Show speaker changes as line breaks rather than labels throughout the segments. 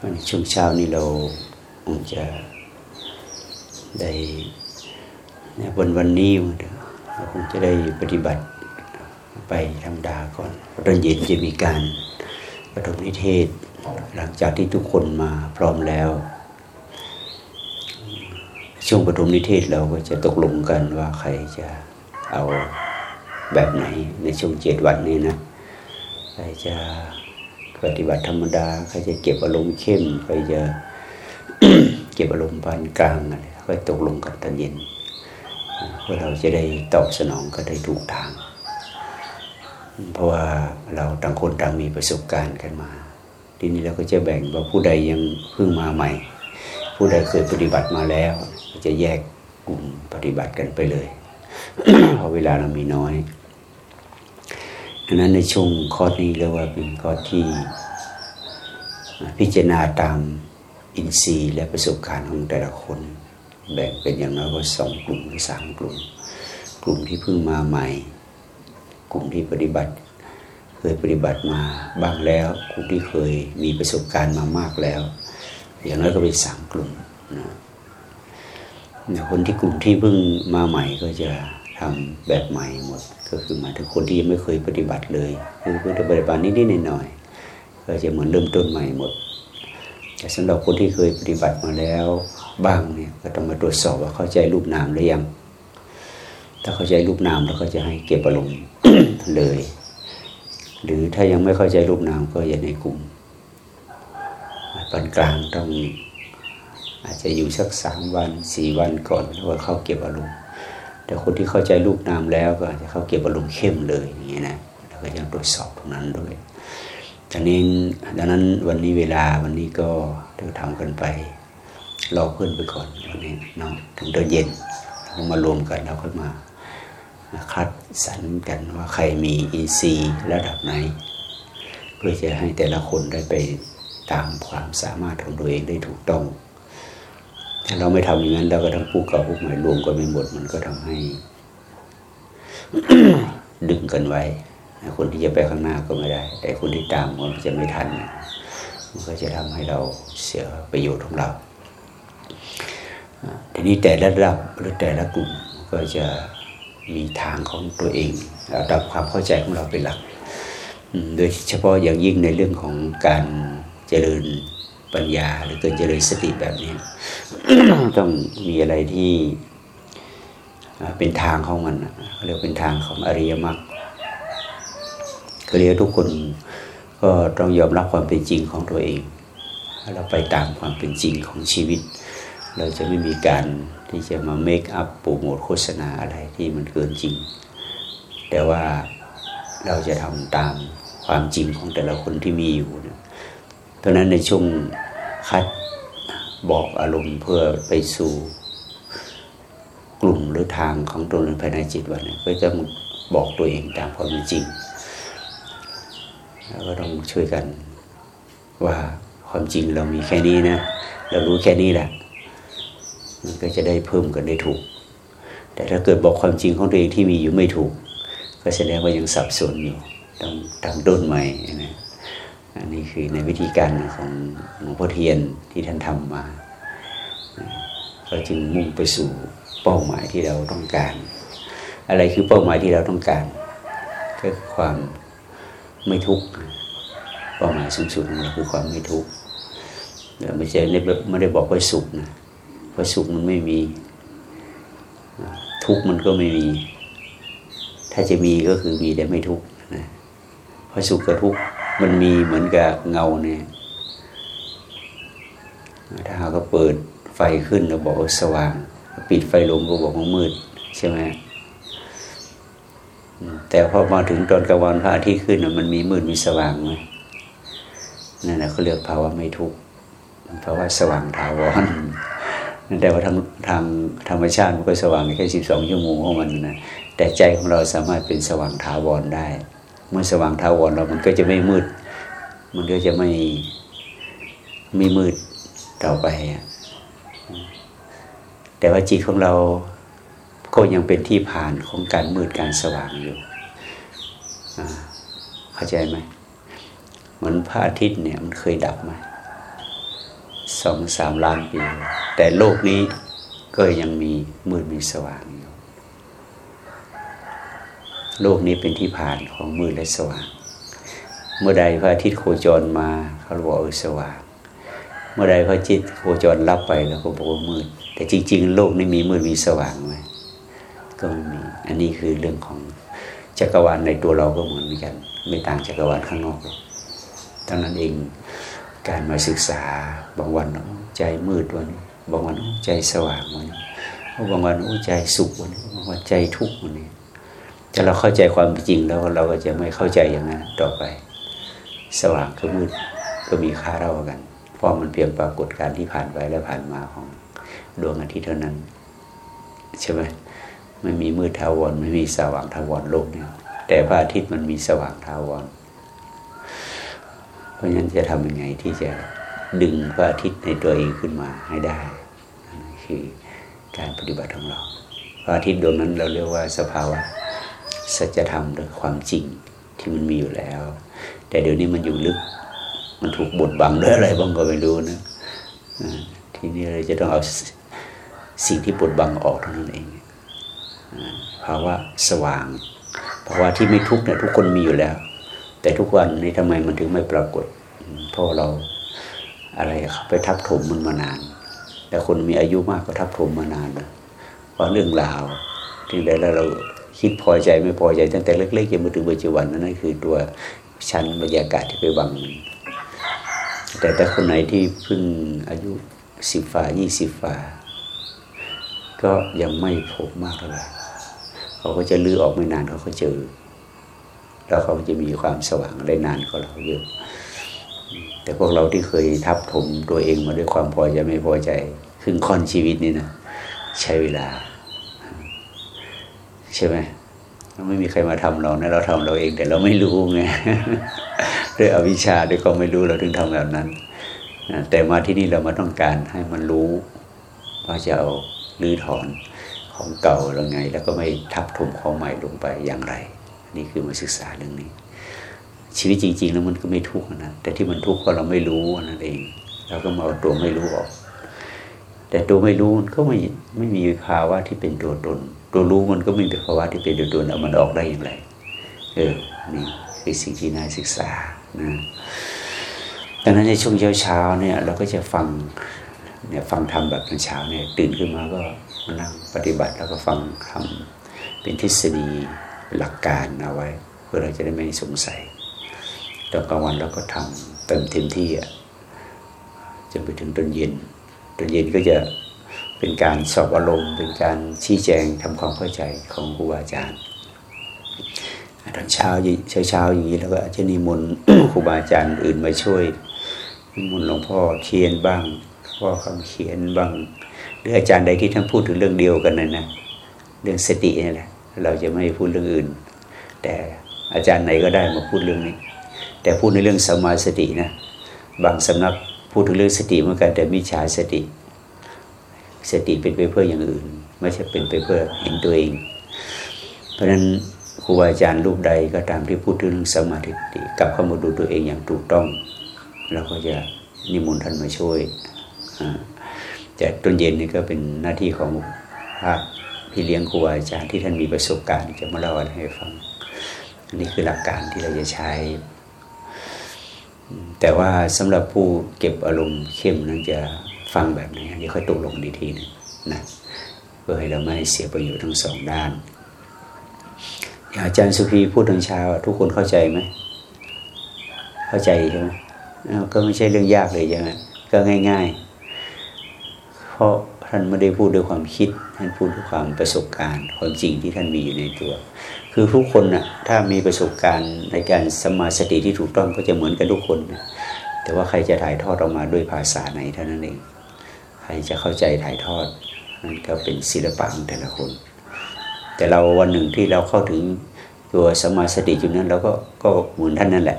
วันช่วงเช้านี้เราคงจะได้เนี่ยวันวันนี้เราคงจะได้ปฏิบัติไปธรรมดาก่อนตอนเย็นจะมีการประถมนิเทศ หลังจากที่ทุกคนมาพร้อมแล้ว ช่วงประถมนิเทศเราก็จะตกลงกันว่าใครจะเอาแบบไหนในช่วงเจ็ดวันนี้นะ ใครจะปฏิบัติธรรมดา ใครจะเก็บอารมณ์เข้ม ใครจะเก็บอารมณ์ปานกลางอะไรค่อยตกลงกันตอนเย็นเพื่อเราจะได้ตอบสนองก็ได้ถูกทาง เพราะว่าเราต่างคนต่างมีประสบการณ์กันมา ทีนี้เราก็จะแบ่งว่าผู้ใดยังเพิ่งมาใหม่ ผู้ใดเคยปฏิบัติมาแล้ว จะแยกกลุ่มปฏิบัติกันไปเลยเพราะเวลาเรามีน้อย ดังนั้นในช่วงข้อนี้เรียกว่าเป็นข้อที่พิจารณาตามอินทรีย์และประสบการณ์ของแต่ละคน แบ่งเป็นอย่างน้อยว่าสองกลุ่มหรือสามกลุ่ม กลุ่มที่เพิ่งมาใหม่ กลุ่มที่ปฏิบัติ เคยปฏิบัติมาบ้างแล้ว กลุ่มที่เคยมีประสบการณ์มามากแล้ว อย่างน้อยก็เป็นสามกลุ่มนะคนที่กลุ่มที่เพิ่งมาใหม่ก็จะ ทำแบบใหม่หมด ก็คือหมายถึงคนที่ยังไม่เคยปฏิบัติเลยคือเพื่อปฏิบัตินิดๆหน่อยๆก็จะเหมือนเริ่มต้นใหม่หมด แต่สำหรับคนที่เคยปฏิบัติมาแล้วบ้างเนี่ยก็ต้องมาตรวจสอบว่าเข้าใจรูปนามหรือยัง ถ้าเข้าใจรูปนามแล้วก็จะให้เก็บอารมณ์เลย หรือถ้ายังไม่เข้าใจรูปนามก็อย่าในกลุ่มปานกลางต้องอาจจะอยู่สักสามวันสี่วันก่อนแล้วก็เข้าเก็บอารมณ์ แต่คนที่เข้าใจรูปนามแล้วก็จะเข้าเก็บอารมณ์เข้มเลยอย่างนี้นะแล้วก็ยังตรวจสอบตรงนั้นด้วยดังนี้ดังนั้นวันนี้เวลาวันนี้ก็เดี๋ยวทำกันไปรอเพื่อนไปก่อนวันนี้เนาะถึงตอนเย็นเรามารวมกันแล้วค่อยมาคัดสรรกันว่าใครมีอินทรีย์ระดับไหน เพื่อจะให้แต่ละคนได้ไปตามความสามารถของตัวเองได้ถูกต้อง ถ้าเราไม่ทำอย่างนั้นเราก็ทั้งผู้เก่าผู้ใหม่รวมกันไม่หมด มันก็ทำให้ ดึงกันไว้คนที่จะไปข้างหน้าก็ไม่ได้ แต่คนที่ตามมันจะไม่ทันมันก็จะทำให้เราเสียประโยชน์ของเราทีนี้แต่ละระดับหรือแต่ละกลุ่มก็จะมีทางของตัวเองระดับความเข้าใจของเราเป็นหลัก โดยเฉพาะอย่างยิ่งในเรื่องของการเจริญ ปัญญา หรือการเจริญสติแบบนี้ ต้องมีอะไรที่เป็นทางของมันเรียกเป็นทางของอริยมรรคเรียกทุกคนก็ต้องยอมรับความเป็นจริงของตัวเอง เราไปตามความเป็นจริงของชีวิต เราจะไม่มีการที่จะมาเมคอัพโปรโมทโฆษณาอะไรที่มันเกินจริง แต่ว่าเราจะทำตามความจริงของแต่ละคนที่มีอยู่นะเพราะนั้นในช่วง คัดบอกอารมณ์เพื่อไปสู่กลุ่มหรือทางของตนภายในจิตวันนี้ก็จะบอกตัวเองตามความจริง แล้วก็ต้องช่วยกันว่าความจริงเรามีแค่นี้นะ เรารู้แค่นี้แหละมันก็จะได้เพิ่มกันได้ถูก แต่ถ้าเกิดบอกความจริงของตัวเองที่มีอยู่ไม่ถูก ก็แสดงว่ายังสับสนอยู่ต้องตั้งต้นใหม่นะ อันนี้คือในวิธีการของหลวงพ่อเทียนที่ท่านทำมาเราจึงมุ่งไปสู่เป้าหมายที่เราต้องการ อะไรคือเป้าหมายที่เราต้องการ ก็คือความไม่ทุกข์เป้าหมายสูงสุดของเราคือความไม่ทุกข์ไม่ใช่ไม่ได้บอกว่าสุขนะเพราะสุขมันไม่มี ทุกข์มันก็ไม่มี ถ้าจะมีก็คือมีแต่ไม่ทุกข์ ราะสุขกับทุกข์มันมีเหมือนกับเงาเนี่ยถ้าหากเปิดไฟขึ้นเราบอกว่าสว่าง ปิดไฟลงก็บอกว่ามืดใช่ไหมแต่พอมาถึงตอนกลางวันพระอาทิตย์ขึ้นมันมีมืดมีสว่างไหมนั่นแหละเขาเรียกภาวะไม่ทุกข์ภาวะสว่างถาวรแต่ว่าทางทางธรรมชาติมันก็สว่างแค่สิบสองชั่วโมงของมันนะแต่ใจของเราสามารถเป็นสว่างถาวรได้ เมื่อสว่างทาวรเรามันก็จะไม่มืด มันก็จะไม่ไม่มืดต่อไป แต่ว่าจิตของเราก็ยังเป็นที่ผ่านของการมืดการสว่างอยู่เข้าใจไหมเหมือนพระอาทิตย์เนี่ยมันเคยดับไหมสองสามล้านปี แต่โลกนี้ก็ยังมีมืดมีสว่าง โลกนี้เป็นที่ผ่านของมืดและสว่าง เมื่อใดพระอาทิตย์โคจรมาเขาบอกเออสว่าง เมื่อใดพระอาทิตย์โคจรรับไปแล้วก็บอกว่ามืด แต่จริง ๆ โลกนี้มีมืดมีสว่างไหมก็ไม่มี อันนี้คือเรื่องของจักรวาลในตัวเราก็เหมือนกัน ไม่ต่างจักรวาลข้างนอกหรอกดังนั้นเองการมาศึกษาบางวันใจมืดวันบางวันใจสว่างวันบางวันใจสุขวันบางวันใจทุกข์วันนี้ ถ้าเราเข้าใจความจริงแล้วเราก็จะไม่เข้าใจอย่างนั้นต่อไป สว่างกับมืดก็มีค่าเท่ากันเพราะมันเพียงปรากฏการที่ผ่านไปและผ่านมาของดวงอาทิตย์เท่านั้น ใช่ไหมไม่มีมืดทาวรไม่มีสว่างทาวรโลกเนี่ยแต่พระอาทิตย์มันมีสว่างทาวรเพราะฉะนั้นจะทำยังไงที่จะดึงพระอาทิตย์ในตัวเองขึ้นมาให้ได้คือการปฏิบัติของเราพระอาทิตย์ดวงนั้นเราเรียกว่าสภาวะ สัจธรรมหรือความจริงที่มันมีอยู่แล้ว แต่เดี๋ยวนี้มันอยู่ลึก มันถูกบดบังด้วยอะไรบ้างก็ไม่รู้นะทีนี้เราจะต้องเอาสิ่งที่บดบังออกเท่านั้นเองภาวะสว่างภาวะที่ไม่ทุกข์เนี่ยทุกคนมีอยู่แล้ว แต่ทุกวันนี้ทำไมมันถึงไม่ปรากฏเพราะเราอะไรไปทับถมมันมานาน แต่คนมีอายุมากก็ทับถมมานานเพราะเรื่องราวที่แล้วเรา คิดพอใจไม่พอใจตั้งแต่เล็กๆจนมาถึงปัจจุบันนั่นคือตัวชั้นบรรยากาศที่ไปบัง แต่แต่คนไหนที่เพิ่งอายุสิบฝ่ายี่สิบฝ่าก็ยังไม่พบมากเท่าไหร่เขาก็จะลื้อออกไม่นานเขาก็เจอ แล้วเขาจะมีความสว่างได้นานกว่าเราเยอะแต่พวกเราที่เคยทับถมตัวเองมาด้วยความพอใจไม่พอใจครึ่งค่อนชีวิตนี่นะใช้เวลา ใช่ไหมไม่มีใครมาทำเรานะเราทำเราเองแต่เราไม่รู้ไงด้วยอวิชชาด้วยก็ไม่รู้เราถึงทำแบบนั้นแต่มาที่นี่เรามาต้องการให้มันรู้ว่าจะเอาลื้อถอนของเก่าแล้วไง แล้วก็ไม่ทับถมของใหม่ลงไปอย่างไร นี่คือมาศึกษาเรื่องนี้ ชีวิตจริง ๆ แล้วมันก็ไม่ทุกข์นะแต่ที่มันทุกข์เพราะเราไม่รู้นั่นเอง เราก็มาเอาตัวไม่รู้ออก แต่ตัวไม่รู้ก็ไม่ไม่มีภาวะที่เป็นตัวตน ตัวรู้มันก็ไม่มีภาวะที่เป็นตัวตนเอามันออกได้อย่างไร เออ นี่คือสิ่งที่น่าศึกษานะดังนั้นในช่วงเช้าๆเนี่ย เราก็จะฟังเนี่ยฟังธรรมแบบตอนเช้าเนี่ยตื่นขึ้นมาก็มานั่งปฏิบัติแล้วก็ฟังทำเป็นทฤษฎีหลักการเอาไว้ เพื่อเราจะได้ไม่สงสัยตอนกลางวันเราก็ทำเต็มเต็มที่อะจนไปถึงตอนเย็นตอนเย็นก็จะ เป็นการสอบอารมณ์ เป็นการชี้แจงทำความเข้าใจของครูอาจารย์ตอนเช้าเช้าเช้าอย่างนี้แล้วก็จะนิมนต์ครูบาอาจารย์อื่นมาช่วยนิมนต์หลวงพ่อเทียนบ้างพ่อคำเขียนบ้างหรืออาจารย์ใดที่ท่านพูดถึงเรื่องเดียวกันนะนะเรื่องสตินี่แหละเราจะไม่พูดเรื่องอื่น แต่อาจารย์ไหนก็ได้มาพูดเรื่องนี้ แต่พูดในเรื่องสมาสตินะบางสำนักพูดถึงเรื่องสติเหมือนกันแต่มิจฉาสติ สติเป็นไปเพื่ออย่างอื่น ไม่ใช่เป็นไปเพื่อเห็นตัวเอง เพราะฉะนั้นครูบาอาจารย์รูปใดก็ตามที่พูดถึงเรื่องสมาธิกลับเข้ามาดูตัวเองอย่างถูกต้องเราก็จะนิมนต์ท่านมาช่วยแต่ตอนเย็นนี่ก็เป็นหน้าที่ของพระพี่เลี้ยงครูอาจารย์ที่ท่านมีประสบการณ์จะมาเล่าอะไรให้ฟังอันนี้คือหลักการที่เราจะใช้ แต่ว่าสำหรับผู้เก็บอารมณ์เข้มนั้นจะ ฟังแบบไหนเดี๋ยวค่อยตกลงดีทีนึงนะเพื่อให้เราไม่เสียประโยชน์ทั้งสองด้านอาจารย์สุภีพูดตอนเช้าทุกคนเข้าใจไหมเข้าใจใช่ไหมก็ไม่ใช่เรื่องยากเลยใช่ไหมก็ง่าย ๆ เพราะท่านไม่ได้พูดด้วยความคิด ท่านพูดด้วยความประสบการณ์ ความจริงที่ท่านมีอยู่ในตัว คือทุกคนนะ่ะถ้ามีประสบการณ์ในการสมาสติที่ถูกต้องก็จะเหมือนกันทุกคนนะแต่ว่าใครจะถ่ายทอดออกมาด้วยภาษาไหนเท่านั้นเอง ใครจะเข้าใจถ่ายทอดนั่นก็เป็นศิลปะของแต่ละคน แต่เราวันหนึ่งที่เราเข้าถึงตัวสมาสติจุดนั้นเราก็ก็เหมือนท่านนั่นแหละ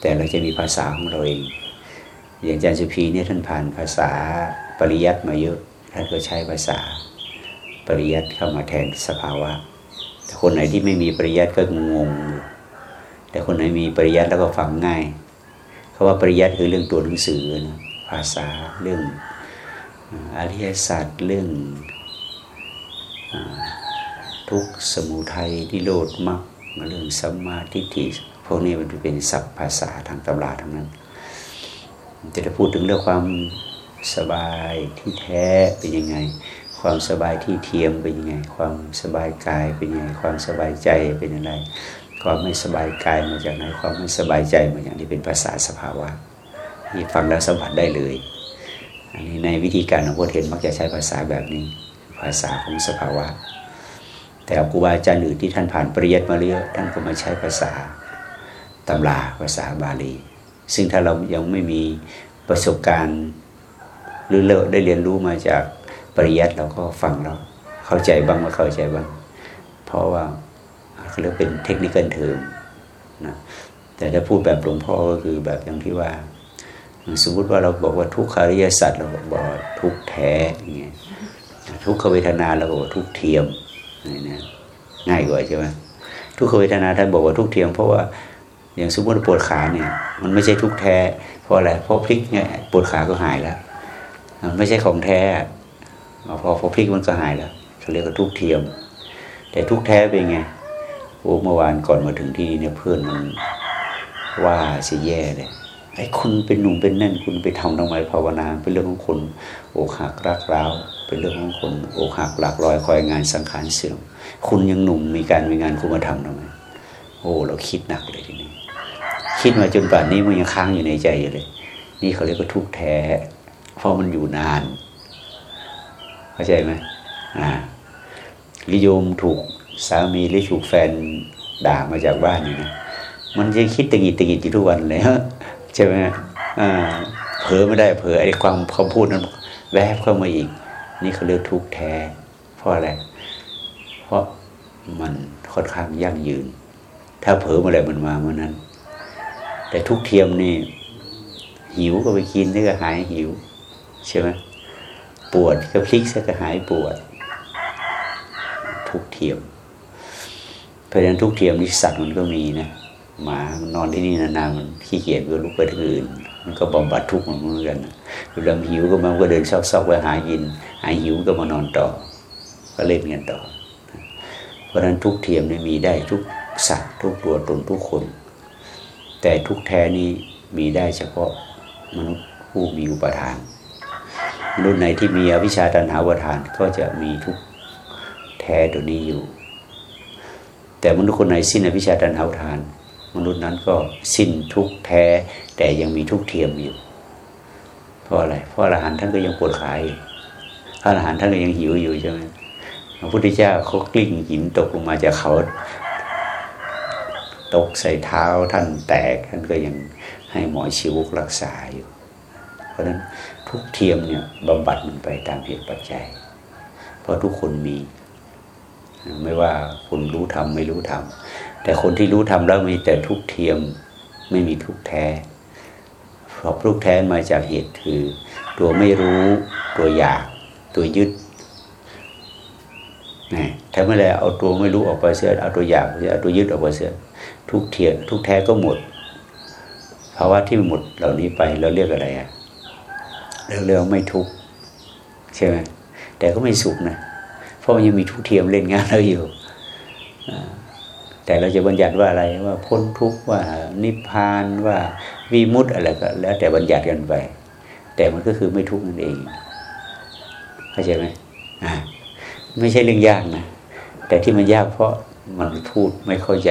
แต่เราจะมีภาษาของเราเองอย่างอาจารย์สุพีเนี่ยท่านผ่านภาษาปริยัติมาเยอะท่านก็ใช้ภาษาปริยัติเข้ามาแทนสภาวะแต่คนไหนที่ไม่มีปริยัติก็งงแต่คนไหนมีปริยัติแล้วก็ฟังง่ายราะว่าปริยัติคือเรื่องตัวหนังสือนะภาษาเรื่อง อริยศาสตร์เรื่องทุกสมุทัยที่โลดมากเรื่องสัมมาทิฏฐิพวกนี้มันเป็นศัพท์ภาษาทางตำราทั้งนั้นจะจะพูดถึงเรื่องความสบายที่แท้เป็นยังไง ความสบายที่เทียมเป็นยังไง ความสบายกายเป็นยังไง ความสบายใจเป็นยังไงความไม่สบายกายมาจากไหนความไม่สบายใจมาอย่างนี้เป็นภาษาสภาวะนี่ฟังแล้วสัมผัสได้เลย อันนี้ในวิธีการของพุทธเห็นมักจะใช้ภาษาแบบนี้ ภาษาของสภาวะ แต่ครูบาอาจารย์อื่นที่ท่านผ่านปริยัติมาเรื่อยท่านก็มาใช้ภาษาตำราภาษาบาลี ซึ่งถ้าเรายังไม่มีประสบการณ์หรือเราได้เรียนรู้มาจากปริยัติเราก็ฟังเราเข้าใจบ้างไม่เข้าใจบ้าง เพราะว่าเรียกเป็นเทคนิคเทอมนะแต่ถ้าพูดแบบหลวงพ่อก็คือแบบอย่างที่ว่า สมมติว่าเราบอกว่าทุกขาริยสัตว์เราบอกทุกแท้อย่างเงี้ยทุกขเวทนาเราบอกว่าทุกเทียมนี่ง่ายกว่าใช่ไหมทุกขเวทนาท่านบอกว่าทุกเทียม เพราะว่าอย่างสมมติปวดขาเนี่ย มันไม่ใช่ทุกแท้ เพราะอะไรเพราะพลิกเนี่ยปวดขาก็หายแล้วมันไม่ใช่ของแท้พอพอพลิกมันก็หายแล้วเขาเรียกว่าทุกเทียม แต่ทุกแท้เป็นไงโอ้เมื่อวานก่อนมาถึงที่นี่เนี่ยเพื่อนมันว่าเสียแย่เลย ไอ้คุณเป็นหนุ่มเป็นแน่นคุณไปทำทำไมภาวนา เป็นเรื่องของคนอกหักรักร้าว เป็นเรื่องของคนอกหักหลักลอยคอยงานสังขารเสื่อมคุณยังหนุ่มมีการมีงานคุณมาทำทำไมโอ้เราคิดหนักเลยทีนี้คิดมาจนป่านนี้มันยังค้างอยู่ในใจอยู่เลย นี่เขาเรียกว่าทุกข์แท้ เพราะมันอยู่นาน เข้าใจไหมอ่าลิโยมถูกสามีหรือถูกแฟนด่ามาจากบ้านนี่นะมันจะคิดตะกิดตะกิดอยู่ทุกวันเลยฮะ ใช่ไหมเผลอไม่ได้เผลอไอ้ความคำพูดนั้นแวบเข้ามาอีก นี่เขาเรียกทุกแท้เพราะอะไรเพราะมันค่อนข้างยั่งยืน ถ้าเผลอเมื่อไรมันมาเมื่อนั้น แต่ทุกเทียมนี่ หิวก็ไปกินนี่ก็หายหิวใช่ไหมปวดก็พลิกซะก็หายปวด ทุกเทียมเพราะฉะนั้นทุกเทียมนี่สัตว์มันก็มีนะ หมามันนอนที่นี่นานๆมันขี้เกียจก็ลุกไปที่อื่น มันก็บำบัดทุกข์เหมือนกันเวลาหิวก็มันก็เดินซอกๆไปหากิน หายหิวก็มานอนต่อ ก็เล่นกันต่อ เพราะฉะนั้นทุกเทียมนี่มีได้ทุกสัตว์ทุกตัวตนทุกคน แต่ทุกแท้นี้มีได้เฉพาะมนุษย์ผู้มีอุปทานมนุษย์ไหนที่มีอวิชชาตันหาอุปทานก็จะมีทุกแท้ตัวนี้อยู่ แต่มนุษย์คนไหนสิ้นอภิชาตันหาทาน มนุษย์นั้นก็สิ้นทุกแท้ แต่ยังมีทุกเทียมอยู่ เพราะอะไร เพราะอรหันต์ท่านก็ยังปวดขาอยู่พระอรหันต์ท่านก็ยังหิวอยู่ใช่ไหมพระพุทธเจ้าเขากลิ้งหินตกลงมาจากเขาตกใส่เท้าท่านแตกท่านก็ยังให้หมอชีวกรักษาอยู่ เพราะฉะนั้นทุกเทียมเนี่ยบำบัดมันไปตามเหตุปัจจัย เพราะทุกคนมี ไม่ว่าคุณรู้ทำไม่รู้ทำแต่คนที่รู้ทำแล้วมีแต่ทุกเทียมไม่มีทุกแท้ เพราะทุกแท้มาจากเหตุคือ ตัวไม่รู้ตัวอยาก ตัวยึดนะถ้าเมื่อไรเอาตัวไม่รู้ออกไปเสียเอาตัวอยากเอาตัวยึดออกไปเสียทุกเทียทุกแท้ก็หมดภาวะที่หมดเหล่านี้ไปเราเรียกอะไรอะเรียกไม่ทุกใช่ไหมแต่ก็ไม่สุขนะ เพราะมันยังมีทุกเทียมเล่นงานเราอยู่แต่เราจะบัญญัติว่าอะไรว่าพ้นทุกข์ว่านิพพานว่าวิมุตอะไรก็ แล้วแต่บัญญัติกันไป แต่มันก็คือไม่ทุกข์นั่นเองเข้าใจไหมอ่าไม่ใช่เรื่องยากนะแต่ที่มันยากเพราะมันพูดไม่เข้าใจ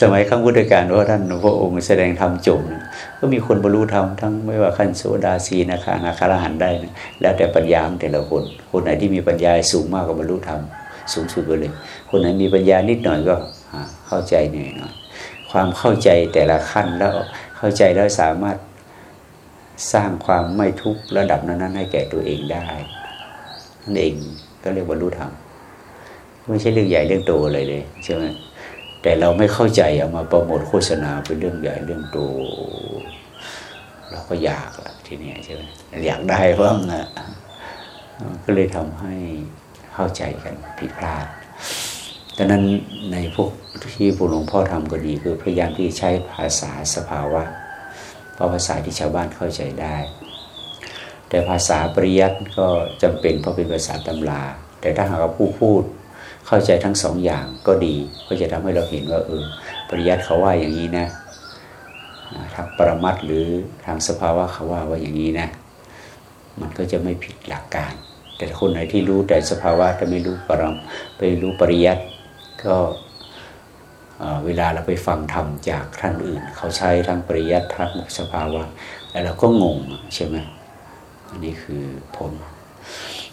สมัยขั้งพุทธกาลว่าท่านพระองค์แสดงธรรมจบ ก็มีคนบรรลุธรรมทั้งไม่ว่าขั้นโสดาสีนาคานาคาลหันได้นะแล้วแต่ปัญญาของแต่ละคน คนไหนที่มีปัญญาสูงมากก็บรรลุธรรมสูงสุดไปเลย คนไหนมีปัญญานิดหน่อยก็เข้าใจหน่อยหน่อยความเข้าใจแต่ละขั้นแล้วเข้าใจแล้วสามารถสร้างความไม่ทุกข์ระดับนั้น ๆ ให้แก่ตัวเองได้นั่นเองก็เรียกบรรลุธรรมไม่ใช่เรื่องใหญ่เรื่องโตอะไรเลยใช่ไหม แต่เราไม่เข้าใจเอามาโปรโมทโฆษณาเป็นเรื่องใหญ่เรื่องโตเราก็อยากละทีนี้ใช่ไหมอยากได้บ้างอะก็เลยทำให้เข้าใจกันผิดพลาดดังนั้นในพวกที่พวกหลวงพ่อทำก็ดีคือพยายามที่ใช้ภาษาสภาวะเพราะภาษาที่ชาวบ้านเข้าใจได้ แต่ภาษาปริยัติก็จำเป็นเพราะเป็นภาษาตำรา แต่ถ้าหากผู้พูด เข้าใจทั้งสองอย่างก็ดี ก็จะทำให้เราเห็นว่าเออปริยัติเขาว่าอย่างนี้นะทางปรมัตหรือทางสภาวะเขาว่าว่าอย่างนี้นะ มันก็จะไม่ผิดหลักการ แต่คนไหนที่รู้แต่สภาวะแต่ไม่รู้ปรมไปรู้ปริยัติก็เวลาเราไปฟังธรรมจากท่านอื่น เขาใช้ทั้งปริยัติทั้งสภาวะแล้วเราก็งงใช่ไหมอันนี้คือผล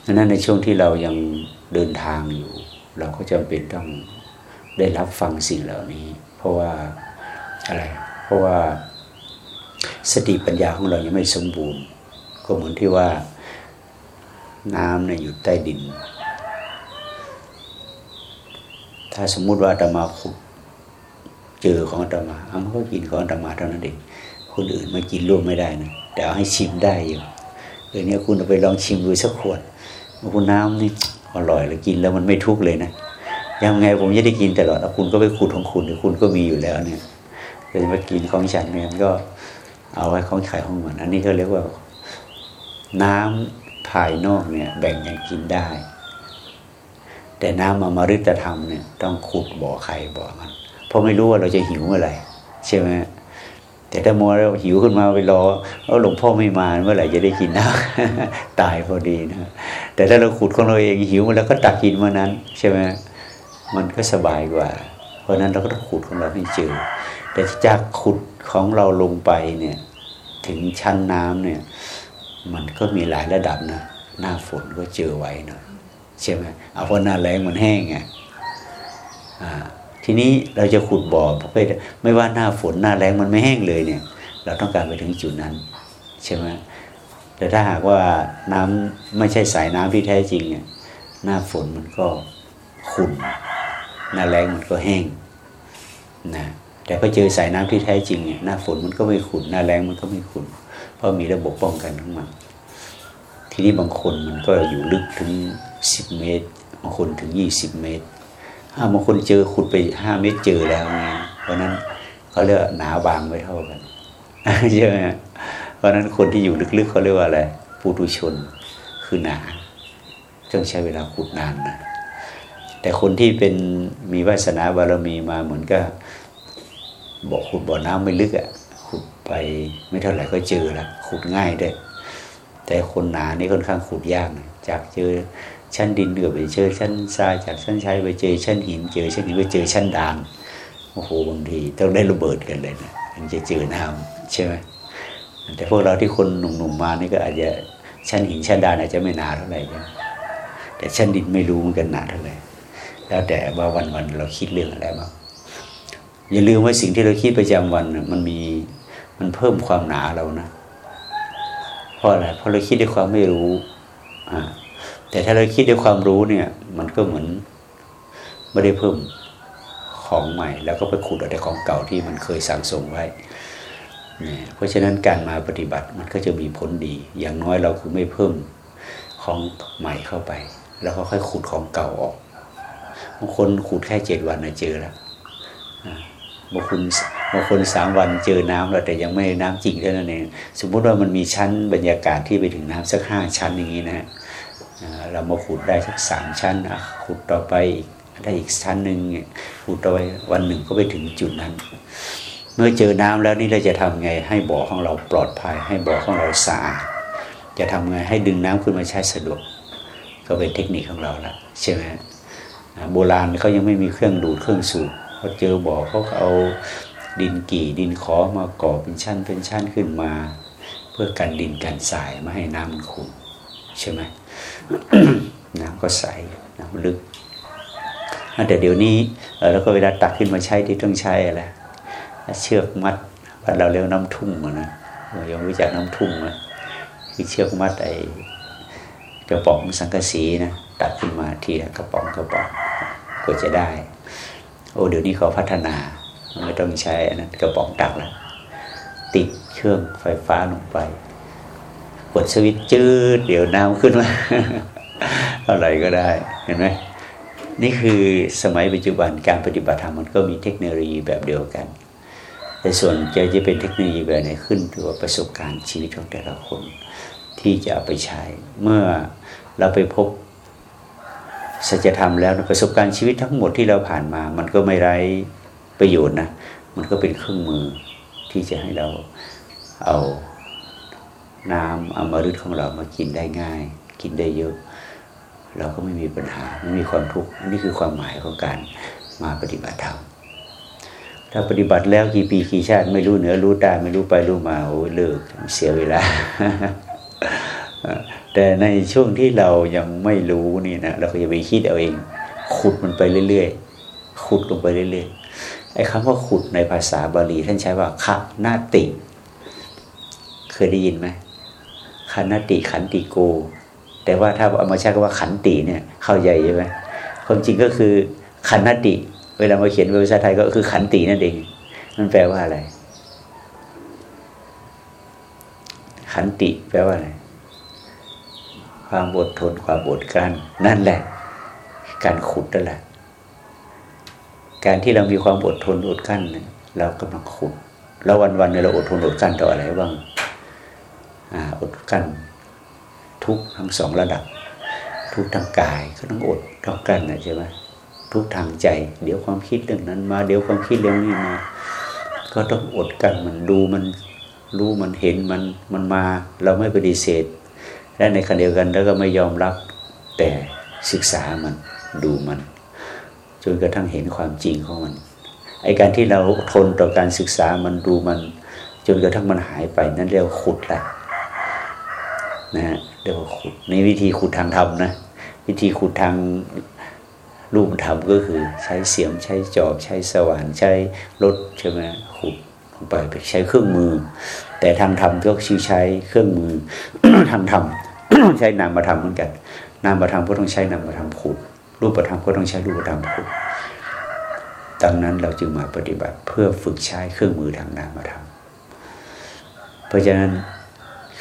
ดังนั้นในช่วงที่เรายังเดินทางอยู่ เราก็จำเป็นต้องได้รับฟังสิ่งเหล่านี้ เพราะว่าอะไร เพราะว่าสติปัญญาของเรายังไม่สมบูรณ์ ก็เหมือนที่ว่าน้ำเนี่ยอยู่ใต้ดิน ถ้าสมมุติว่าจะมาขุดเจอของอาตมาเอาก็กินของอาตมาเท่านั้นเองคนอื่นมากินร่วมไม่ได้นะแต่เอาให้ชิมได้อยู่เดี๋ยวนี้คุณเอาไปลองชิมดูสักขวดคุณน้ำนี่ อร่อยแล้วกินแล้วมันไม่ทุกข์เลยนะยังไงผมจะได้กินตลอดคุณก็ไปขุดของคุณคุณก็มีอยู่แล้วเนี่ยเลยมากินของฉันเนี่ยก็เอาไว้ของขายของมันอันนี้เขาเรียกว่า น้ำภายนอกเนี่ย แบ่งกันกินได้ แต่น้ำมามาริตธรรมเนี่ย ต้องขุดบ่อใครบ่อมันเพราะไม่รู้ว่าเราจะหิวเมื่อไหร่ใช่ไหม แต่ถ้ามัวเราหิวขึ้นมาไปรอเอาหลวงพ่อไม่มาเมื่อไหร่จะได้กินน้ำตายพอดีนะแต่ถ้าเราขุดของเราเองหิวมาแล้วก็ตักกินเมื่อนั้น ใช่ไหมมันก็สบายกว่า เพราะนั้นเราก็ต้องขุดของเราให้เจอ แต่จากขุดของเราลงไปเนี่ยถึงชั้นน้ำเนี่ย มันก็มีหลายระดับนะหน้าฝนก็เจอไว้หน่อยใช่ไหมเอาเพราะหน้าแรงมันแห้งไงอ่า ทีนี้เราจะขุดบ่อประเภทไม่ว่าหน้าฝนหน้าแรงมันไม่แห้งเลยเนี่ย เราต้องการไปถึงจุดนั้นใช่ไหมแต่ถ้าหากว่าน้ำไม่ใช่สายน้ำที่แท้จริงเนี่ยหน้าฝนมันก็ขุ่นหน้าแรงมันก็แห้งนะแต่พอเจอสายน้ำที่แท้จริงเนี่ยหน้าฝนมันก็ไม่ขุ่นหน้าแรงมันก็ไม่ขุ่นเพราะมีระบบป้องกันทั้งมันทีนี้บางคนมันก็อยู่ลึกถึงสิบเมตร บางคนถึงยี่สิบเมตร บางคนเจอขุดไปห้าเมตรเจอแล้วไงเพราะนั้นเขาเรียกหนาบางไม่เท่ากันใช่ไหมเพราะนั้นคนที่อยู่ลึกๆเขาเรียกว่าอะไรปุถุชนคือหนาต้องใช้เวลาขุดนานนะแต่คนที่เป็นมีวาสนาบารมีมาเหมือนก็บอกขุดบ่อน้ำไม่ลึกอะ่ะขุดไปไม่เท่าไหร่ก็เจอแล้วขุดง่ายได้แต่คนหนานี่ค่อนข้างขุดยากจากเจอ ชั้นดินเหนือไปเจอชั้นทรายจากชั้นชายไปเจอชั้นหินเจอชั้นหินไปเจอชั้นดานโอ้โหบางทีต้องได้ระเบิดกันเลยนะถึงจะเจอน้ำใช่ไหมแต่พวกเราที่คนหนุ่มๆมานี่ก็อาจจะชั้นหินชั้นดานอาจจะไม่หนาเท่าไหร่แต่ชั้นดินไม่รู้มันกันหนาเท่าไหร่แล้วแต่ว่าวันๆเราคิดเรื่องอะไรบ้างอย่าลืมว่าสิ่งที่เราคิดประจำวันมันมีมันเพิ่มความหนาเรานะ เพราะอะไรเพราะเราคิดด้วยความไม่รู้อ่า แต่ถ้าเราคิดด้วยความรู้เนี่ย มันก็เหมือนไม่ได้เพิ่มของใหม่ แล้วก็ไปขุดเอาแต่ของเก่าที่มันเคยสั่งสมไว้เนี่ยเพราะฉะนั้นการมาปฏิบัติมันก็จะมีผลดี อย่างน้อยเราคือไม่เพิ่มของใหม่เข้าไป แล้วก็ค่อยขุดของเก่าออกบางคนขุดแค่เจ็ดวันนะเจอแล้วบางคนบางคนสามวันเจอน้ำแล้วแต่ยังไม่น้ำจริงเท่านั้นเองสมมุติว่ามันมีชั้นบรรยากาศที่ไปถึงน้ำสักห้าชั้นอย่างนี้นะ เรามาขุดได้สักสามชั้นขุดต่อไปได้อีกชั้นหนึ่งขุดต่อไปวันหนึ่งก็ไปถึงจุดนั้น เมื่อเจอน้ำแล้วนี่เราจะทำไงให้บ่อของเราปลอดภัย ให้บ่อของเราสะอาดจะทำไงให้ดึงน้ำขึ้นมาใช้สะดวก ก็เป็นเทคนิคของเราละใช่ไหมโบราณเขายังไม่มีเครื่องดูดเครื่องสูบเขาเจอบ่อเขาเอาดินกี่ดินขอมาก่อเป็นชั้นเป็นชั้นขึ้นมา เพื่อกันดินกันสายไม่ให้น้ำมันขุ่นใช่ไหม น้ำก็ใสน้ำลึกแต่เดี๋ยวนี้แล้วก็เวลาตักขึ้นมาใช้ที่ต้องใช้อะไรเชือกมัดเราเรียกน้ำทุ่งนะยังรู้จักน้ำทุ่งไหมคือเชือกมัดไอกระป๋องสังกะสีนะตัดขึ้นมาทีละกระป๋องกระป๋องก็จะได้ โอ้เดี๋ยวนี้เขาพัฒนาไม่ต้องใช้อันนั้นกระป๋องตักแล้วติดเครื่องไฟฟ้าลงไป กดสวิตจืดเดี๋ยวน้ำขึ้นมาอะไรก็ได้เห็นไหมนี่คือสมัยปัจจุบันการปฏิบัติธรรมมันก็มีเทคโนโลยีแบบเดียวกัน แต่ส่วนจะจะเป็นเทคโนโลยีแบบไหนขึ้นถือว่าประสบการณ์ชีวิตของแต่ละคน ที่จะเอาไปใช้ เมื่อเราไปพบสัจธรรมแล้วประสบการณ์ชีวิตทั้งหมดที่เราผ่านมา มันก็ไม่ไร้ประโยชน์นะ มันก็เป็นเครื่องมือที่จะให้เราเอา น้ำอมฤตของเรามากินได้ง่าย กินได้เยอะ เราก็ไม่มีปัญหาไม่มีความทุกข์นี่คือความหมายของการมาปฏิบัติธรรมถ้าปฏิบัติแล้วกี่ปีกี่ชาติไม่รู้เหนือรู้ใต้ไม่รู้ไปรู้มาโอ้เลิกเสียเวลา แต่ในช่วงที่เรายังไม่รู้นี่นะเราก็จะไปคิดเอาเอง ขุดมันไปเรื่อยๆขุดลงไปเรื่อยๆไอ้คำว่าขุดในภาษาบาลีท่านใช้ว่าคะนาติ เคยได้ยินไหม คณติขันติโก แต่ว่าถ้าเอามาใช้คำว่าขันติเนี่ยเข้าใจใช่ไหมความจริงก็คือขันติ เวลามาเขียนเป็นภาษาไทยก็คือขันตินั่นเอง มันแปลว่าอะไร ขันติแปลว่าอะไร ความอดทนความอดกลั้นนั่นแหละ การขุดนั่นแหละ การที่เรามีความอดทนอดกลั้นเรากำลังขุด แล้ววันๆเนี่ยเราอดทนอดกลั้นต่ออะไรบ้าง อดกั้นทุกทั้งสองระดับ ทุกทางกายก็ต้องอดต้องกั้นนะใช่ไหมทุกทางใจ เดี๋ยวความคิดเรื่องนั้นมา เดี๋ยวความคิดเรื่องนี้มา ก็ต้องอดกั้นมันดูมันรู้มันเห็นมันมันมา เราไม่ปฏิเสธ และในขณะเดียวกันแล้วก็ไม่ยอมรับแต่ศึกษามันดูมันจนกระทั่งเห็นความจริงของมันไอการที่เราทนต่อการศึกษามันดูมัน จนกระทั่งมันหายไปนั่นเรียกขุดละ นะฮะเรียกว่าขุดในวิธีขุดทางธรรมนะวิธีขุดทางรูปธรรมก็คือใช้เสียมใช้จอบใช้สว่านใช้รถใช่ไหมขุดลงไปไปใช้เครื่องมือ แต่ทางธรรมก็ชื่อใช้เครื่องมือทางธรรมใช้นามธรรมเหมือนกัน นามธรรมก็ต้องใช้นามธรรมขุดรูปธรรมก็ต้องใช้รูปธรรมขุดดังนั้นเราจึงมาปฏิบัติเพื่อฝึกใช้เครื่องมือทางนามธรรม เพราะฉะนั้น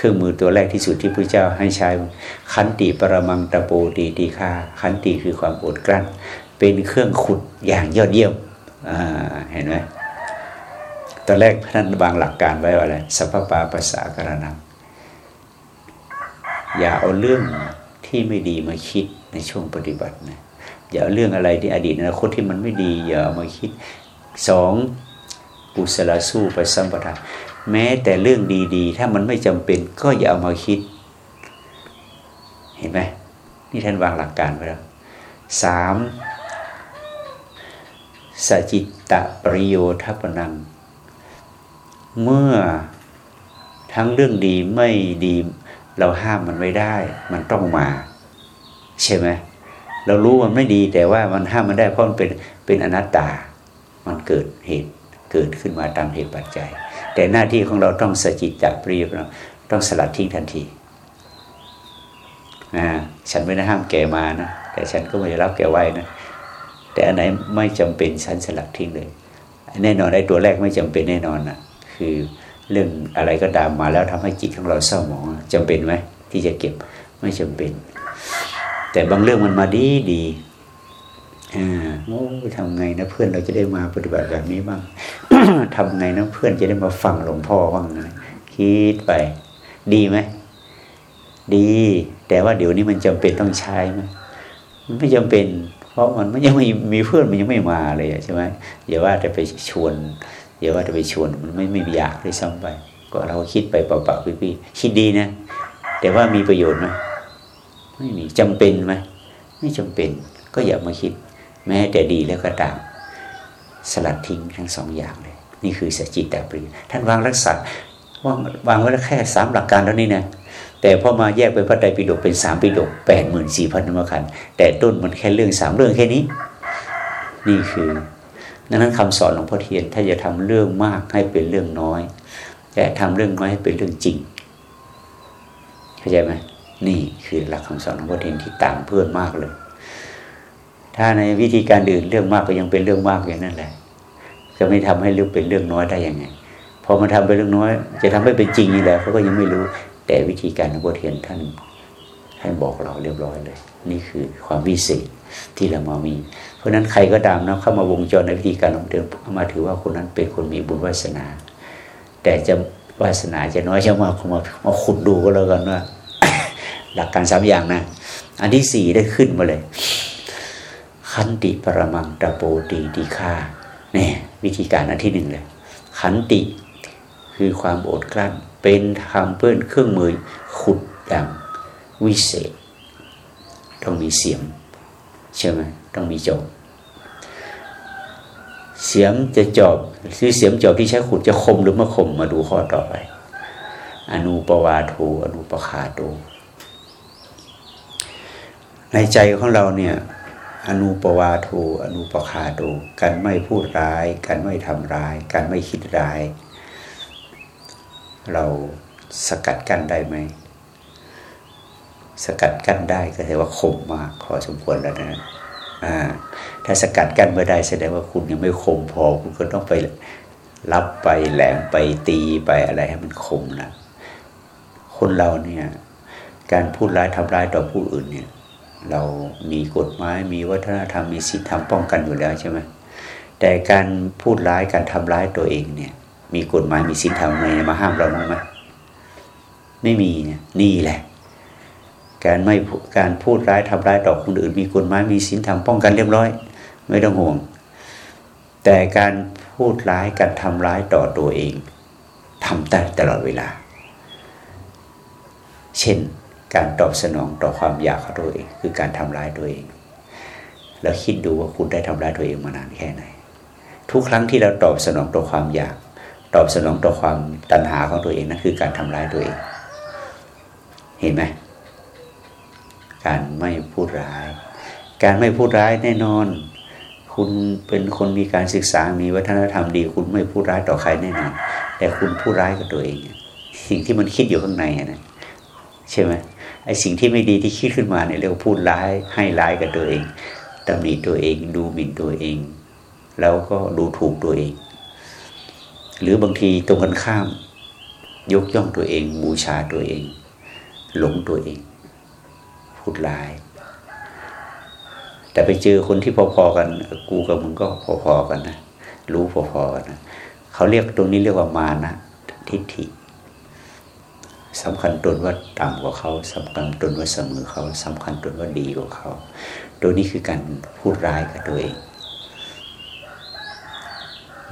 เครื่องมือตัวแรกที่สุดที่พระเจ้าให้ใช้ขันติปรมังตะโปตีตีฆาขันติคือความอดกลั้น เป็นเครื่องขุดอย่างยอดเยี่ยมเห็นไหมตอนแรกท่านบางหลักการไว้ว่าอะไรสัพพปาภาษากรณังอย่าเอาเรื่องที่ไม่ดีมาคิดในช่วงปฏิบัตินะอย่าเอาเรื่องอะไรที่อดีตอนาคตที่มันไม่ดีอย่าเอามาคิดสองกุศลสู้ไปสัมปทา แม้แต่เรื่องดีๆ ถ้ามันไม่จำเป็นก็อย่าเอามาคิด เห็นไหมนี่ท่านวางหลักการไว้แล้วสามสจิตตะปริโยทัปนัง เมื่อทั้งเรื่องดีไม่ดี เราห้ามมันไม่ได้ มันต้องมา ใช่ไหมเรารู้มันไม่ดีแต่ว่ามันห้ามมันได้เพราะมันเป็นเป็นอนัตตา มันเกิดเหตุเกิดขึ้นมาตามเหตุปัจจัย แต่หน้าที่ของเราต้องสจิตจักปรีเราต้องสลัดทิ้งทันทีนะฉันไม่ได้ห้ามแกมานะแต่ฉันก็ไม่ได้รับแกไว้นะแต่อันไหนไม่จำเป็นฉันสลัดทิ้งเลย แน่นอนไอ้ตัวแรกไม่จำเป็นแน่นอนนะคือเรื่องอะไรก็ตามมาแล้วทำให้จิตของเราเศร้าหมองจำเป็นไหมที่จะเก็บไม่จำเป็น แต่บางเรื่องมันมาดีดี โอ้ทำไงนะเพื่อนเราจะได้มาปฏิบัติแบบนี้บ้างทำไงนะเพื่อนจะได้มาฟังหลวงพ่อบ้างนะคิดไป ดีไหมดี แต่ว่าเดี๋ยวนี้มันจำเป็นต้องใช้ไหมมันไม่จำเป็น เพราะมันไม่ยังไม่มีเพื่อนมันยังไม่มาเลยใช่ไหมอย่าว่าจะไปชวนอย่าว่าจะไปชวนมันไม่ไม่อยากเลยซ้ำไป ก็เราคิดไปเปล่าๆพี่ๆคิดดีนะ แต่ว่ามีประโยชน์ไหมไม่มีจำเป็นไหมไม่จำเป็น ก็อย่ามาคิด แม้แต่ดีแล้วก็ตาม สลัดทิ้งทั้งสองอย่างเลย นี่คือสจิตตปริท่านวางรักษาว่าวางไว้แค่สามหลักการแล้วนี่นะแต่พอมาแยกไปพระไตรปิฎกเป็นสามปิฎกแปดหมื่นสี่พันธรรมขันธ์แต่ต้นมันแค่เรื่องสามเรื่องแค่นี้ นี่คือดังนั้นคำสอนหลวงพ่อเทียนถ้าจะทำเรื่องมากให้เป็นเรื่องน้อย แต่ทำเรื่องน้อยให้เป็นเรื่องจริงเข้าใจไหมนี่คือหลักคำสอนหลวงพ่อเทียนที่ต่างเพื่อนมากเลย ถ้าในวิธีการอื่นเรื่องมากก็ยังเป็นเรื่องมากอย่างนั้นแหละ จะไม่ทำให้เรื่องเป็นเรื่องน้อยได้ยังไงพอมาทำเป็นเรื่องน้อย จะทำให้เป็นจริงนี่แหละเขาก็ยังไม่รู้ แต่วิธีการของบทเรียนท่านท่านบอกเราเรียบร้อยเลย นี่คือความวิเศษที่เรามามี เพราะนั้นใครก็ตามนะเข้ามาวงจรในวิธีการลงเดินมาถือว่าคนนั้นเป็นคนมีบุญวาสนา แต่จะวาสนาจะน้อยจะมากมามาขุดดูก็แล้วกันว่า หลักการสามอย่างนะ อันที่สี่ได้ขึ้นมาเลย ขันติปรมังตะโปตีดีฆาเนี่ยวิธีการอันที่หนึ่งเลย ขันติคือความอดกลั้น เป็นทำเพื่อนเครื่องมือขุดอย่างวิเศษ ต้องมีเสียมใช่ไหมต้องมีจอบเสียมจะจอบคือเสียมจอบที่ใช้ขุดจะคมหรือไม่คมมาดูข้อต่อไป อนุปวาโทอนุปคาโตในใจของเราเนี่ย อนุปวาโทอนุปคาโตการไม่พูดร้าย การไม่ทำร้าย การไม่คิดร้าย เราสกัดกั้นได้ไหม สกัดกั้นได้ก็ถือว่าคมมากพอสมควรแล้วนะถ้าสกัดกั้นเมื่อใดแสดงว่าคุณยังไม่คมพอ คุณก็ต้องไปรับไปแหลมไปตีไปอะไรให้มันคมนะคนเราเนี่ย การพูดร้ายทำร้ายต่อผู้อื่นเนี่ย เรามีกฎหมายมีวัฒนธรรมมีศีลธรรมป้องกันอยู่แล้วใช่ไหมแต่การพูดร้ายการทำร้ายตัวเองเนี่ย มีกฎหมายมีศีลธรรมอะไรมาห้ามเราบ้างไหมไม่มีเนี่ยนี่แหละ การไม่การพูดร้ายทำร้ายต่อคนอื่น มีกฎหมายมีศีลธรรมป้องกันเรียบร้อย ไม่ต้องห่วง แต่การพูดร้ายการทำร้ายต่อตัวเองทำได้ตลอดเวลา เช่น การตอบสนองต่อความอยากของตัวเองคือการทำร้ายตัวเอง แล้วคิดดูว่าคุณได้ทำร้ายตัวเองมานานแค่ไหน ทุกครั้งที่เราตอบสนองต่อความอยาก ตอบสนองต่อความตัณหาของตัวเองนั่นคือการทำร้ายตัวเอง เห็นไหมการไม่พูดร้าย การไม่พูดร้ายแน่นอน คุณเป็นคนมีการศึกษา มีวัฒนธรรมดี คุณไม่พูดร้ายต่อใครแน่นอน แต่คุณพูดร้ายกับตัวเอง สิ่งที่มันคิดอยู่ข้างในนะใช่ไหม ไอ้สิ่งที่ไม่ดีที่คิดขึ้นมาเนี่ยเรียกว่าพูดร้ายให้ร้ายกับตัวเองตำหนิตัวเอง ดูหมิ่นตัวเอง แล้วก็ดูถูกตัวเอง หรือบางทีตรงกันข้าม ยกย่องตัวเอง บูชาตัวเอง หลงตัวเอง พูดลาย แต่ไปเจอคนที่พอๆกันกูกับมึงก็พอๆกันนะรู้พอๆกันนะเขาเรียกตรงนี้เรียกว่ามานะทิฏฐิ สำคัญตนว่าต่ำกว่าเขาสำคัญตนว่าเสมอเขาสำคัญตนว่าดีกว่าเขา ตัวนี้คือการพูดร้ายกับตัวเอง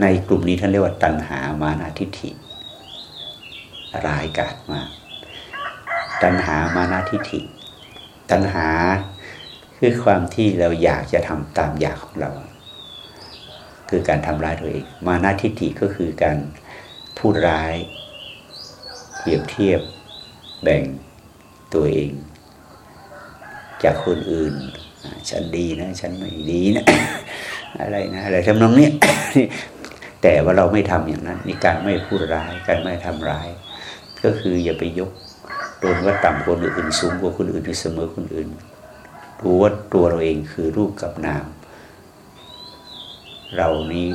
ในกลุ่มนี้ท่านเรียกว่าตัณหามานะทิฏฐิร้ายกาจมาก ตัณหามานะทิฏฐิ ตัณหาคือความที่เราอยากจะทำตามอยากของเรา คือการทำร้ายตัวเอง มานาทิฏฐิก็คือการพูดร้าย เปรียบเทียบแบ่งตัวเอง จากคนอื่น ฉันดีนะ ฉันไม่ดีนะ อะไรนะ อะไรทำนองนี้แต่ว่าเราไม่ทำอย่างนั้นนี่การไม่พูดร้าย การไม่ทำร้าย ก็คืออย่าไปยกตนว่าต่ำคนอื่นสูงกว่าคนอื่นเสมอคนอื่นรู้ว่าตัวเราเองคือรูปกับนาม เรานี้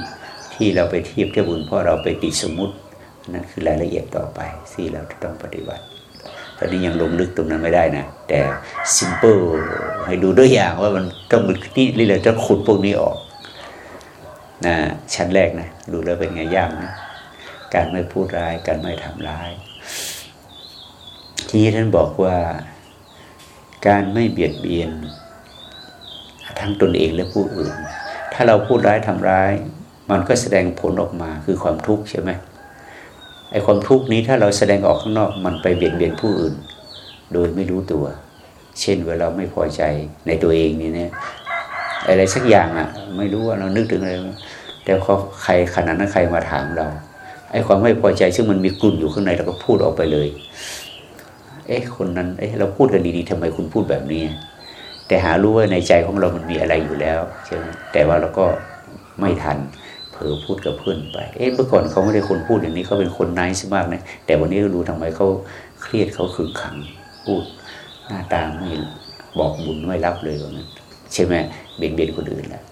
ที่เราไปเทียบเทียบบุญเพราะเราไปติดสมมติ นั่นคือรายละเอียดต่อไปที่เราต้องปฏิบัติ ตอนนี้ยังลงลึกตรงนั้นไม่ได้นะ แต่ซิมเปิลให้ดูด้วยอย่างว่ามันต้องนี่เลยต้องขุดพวกนี้ออกนะชั้นแรกนะดูแล้วเป็นไงยากนะการไม่พูดร้าย การไม่ทำร้าย ที่ท่านบอกว่าการไม่เบียดเบียน ทั้งตนเองและผู้อื่น ถ้าเราพูดร้ายทำร้าย มันก็แสดงผลออกมาคือความทุกข์ใช่ไหม ไอ้ความทุกข์นี้ถ้าเราแสดงออกข้างนอกมันไปเบียดเบียนผู้อื่น โดยไม่รู้ตัว เช่นเวลาไม่พอใจในตัวเองนี่เนี่ยอะไรสักอย่างอะ ไม่รู้ว่าเรานึกถึงอะไรแต่เขาใครขนาดนั้นใครมาถามเราไอ้ความไม่พอใจซึ่งมันมีกลุ่นอยู่ข้างในเราก็พูดออกไปเลย เอ๊ะคนนั้นเอ๊ะเราพูดกันดีๆทำไมคุณพูดแบบนี้ แต่หารู้ว่าในใจของเรามันมีอะไรอยู่แล้วใช่ไหมแต่ว่าเราก็ไม่ทัน ผลอพูดกับเพื่อนไป เอ๊ะเมื่อก่อนเขาไม่ได้คนพูดอย่างนี้เขาเป็นคนนายสมากนะแต่วันนี้เราดูทำไมเขาเครียดเขาขึงขังพูดหน้าตาไม่บอกบุญไม่รับเลยว่านั้นใช่ไหมเบียดเบียนคนอื่นแหละ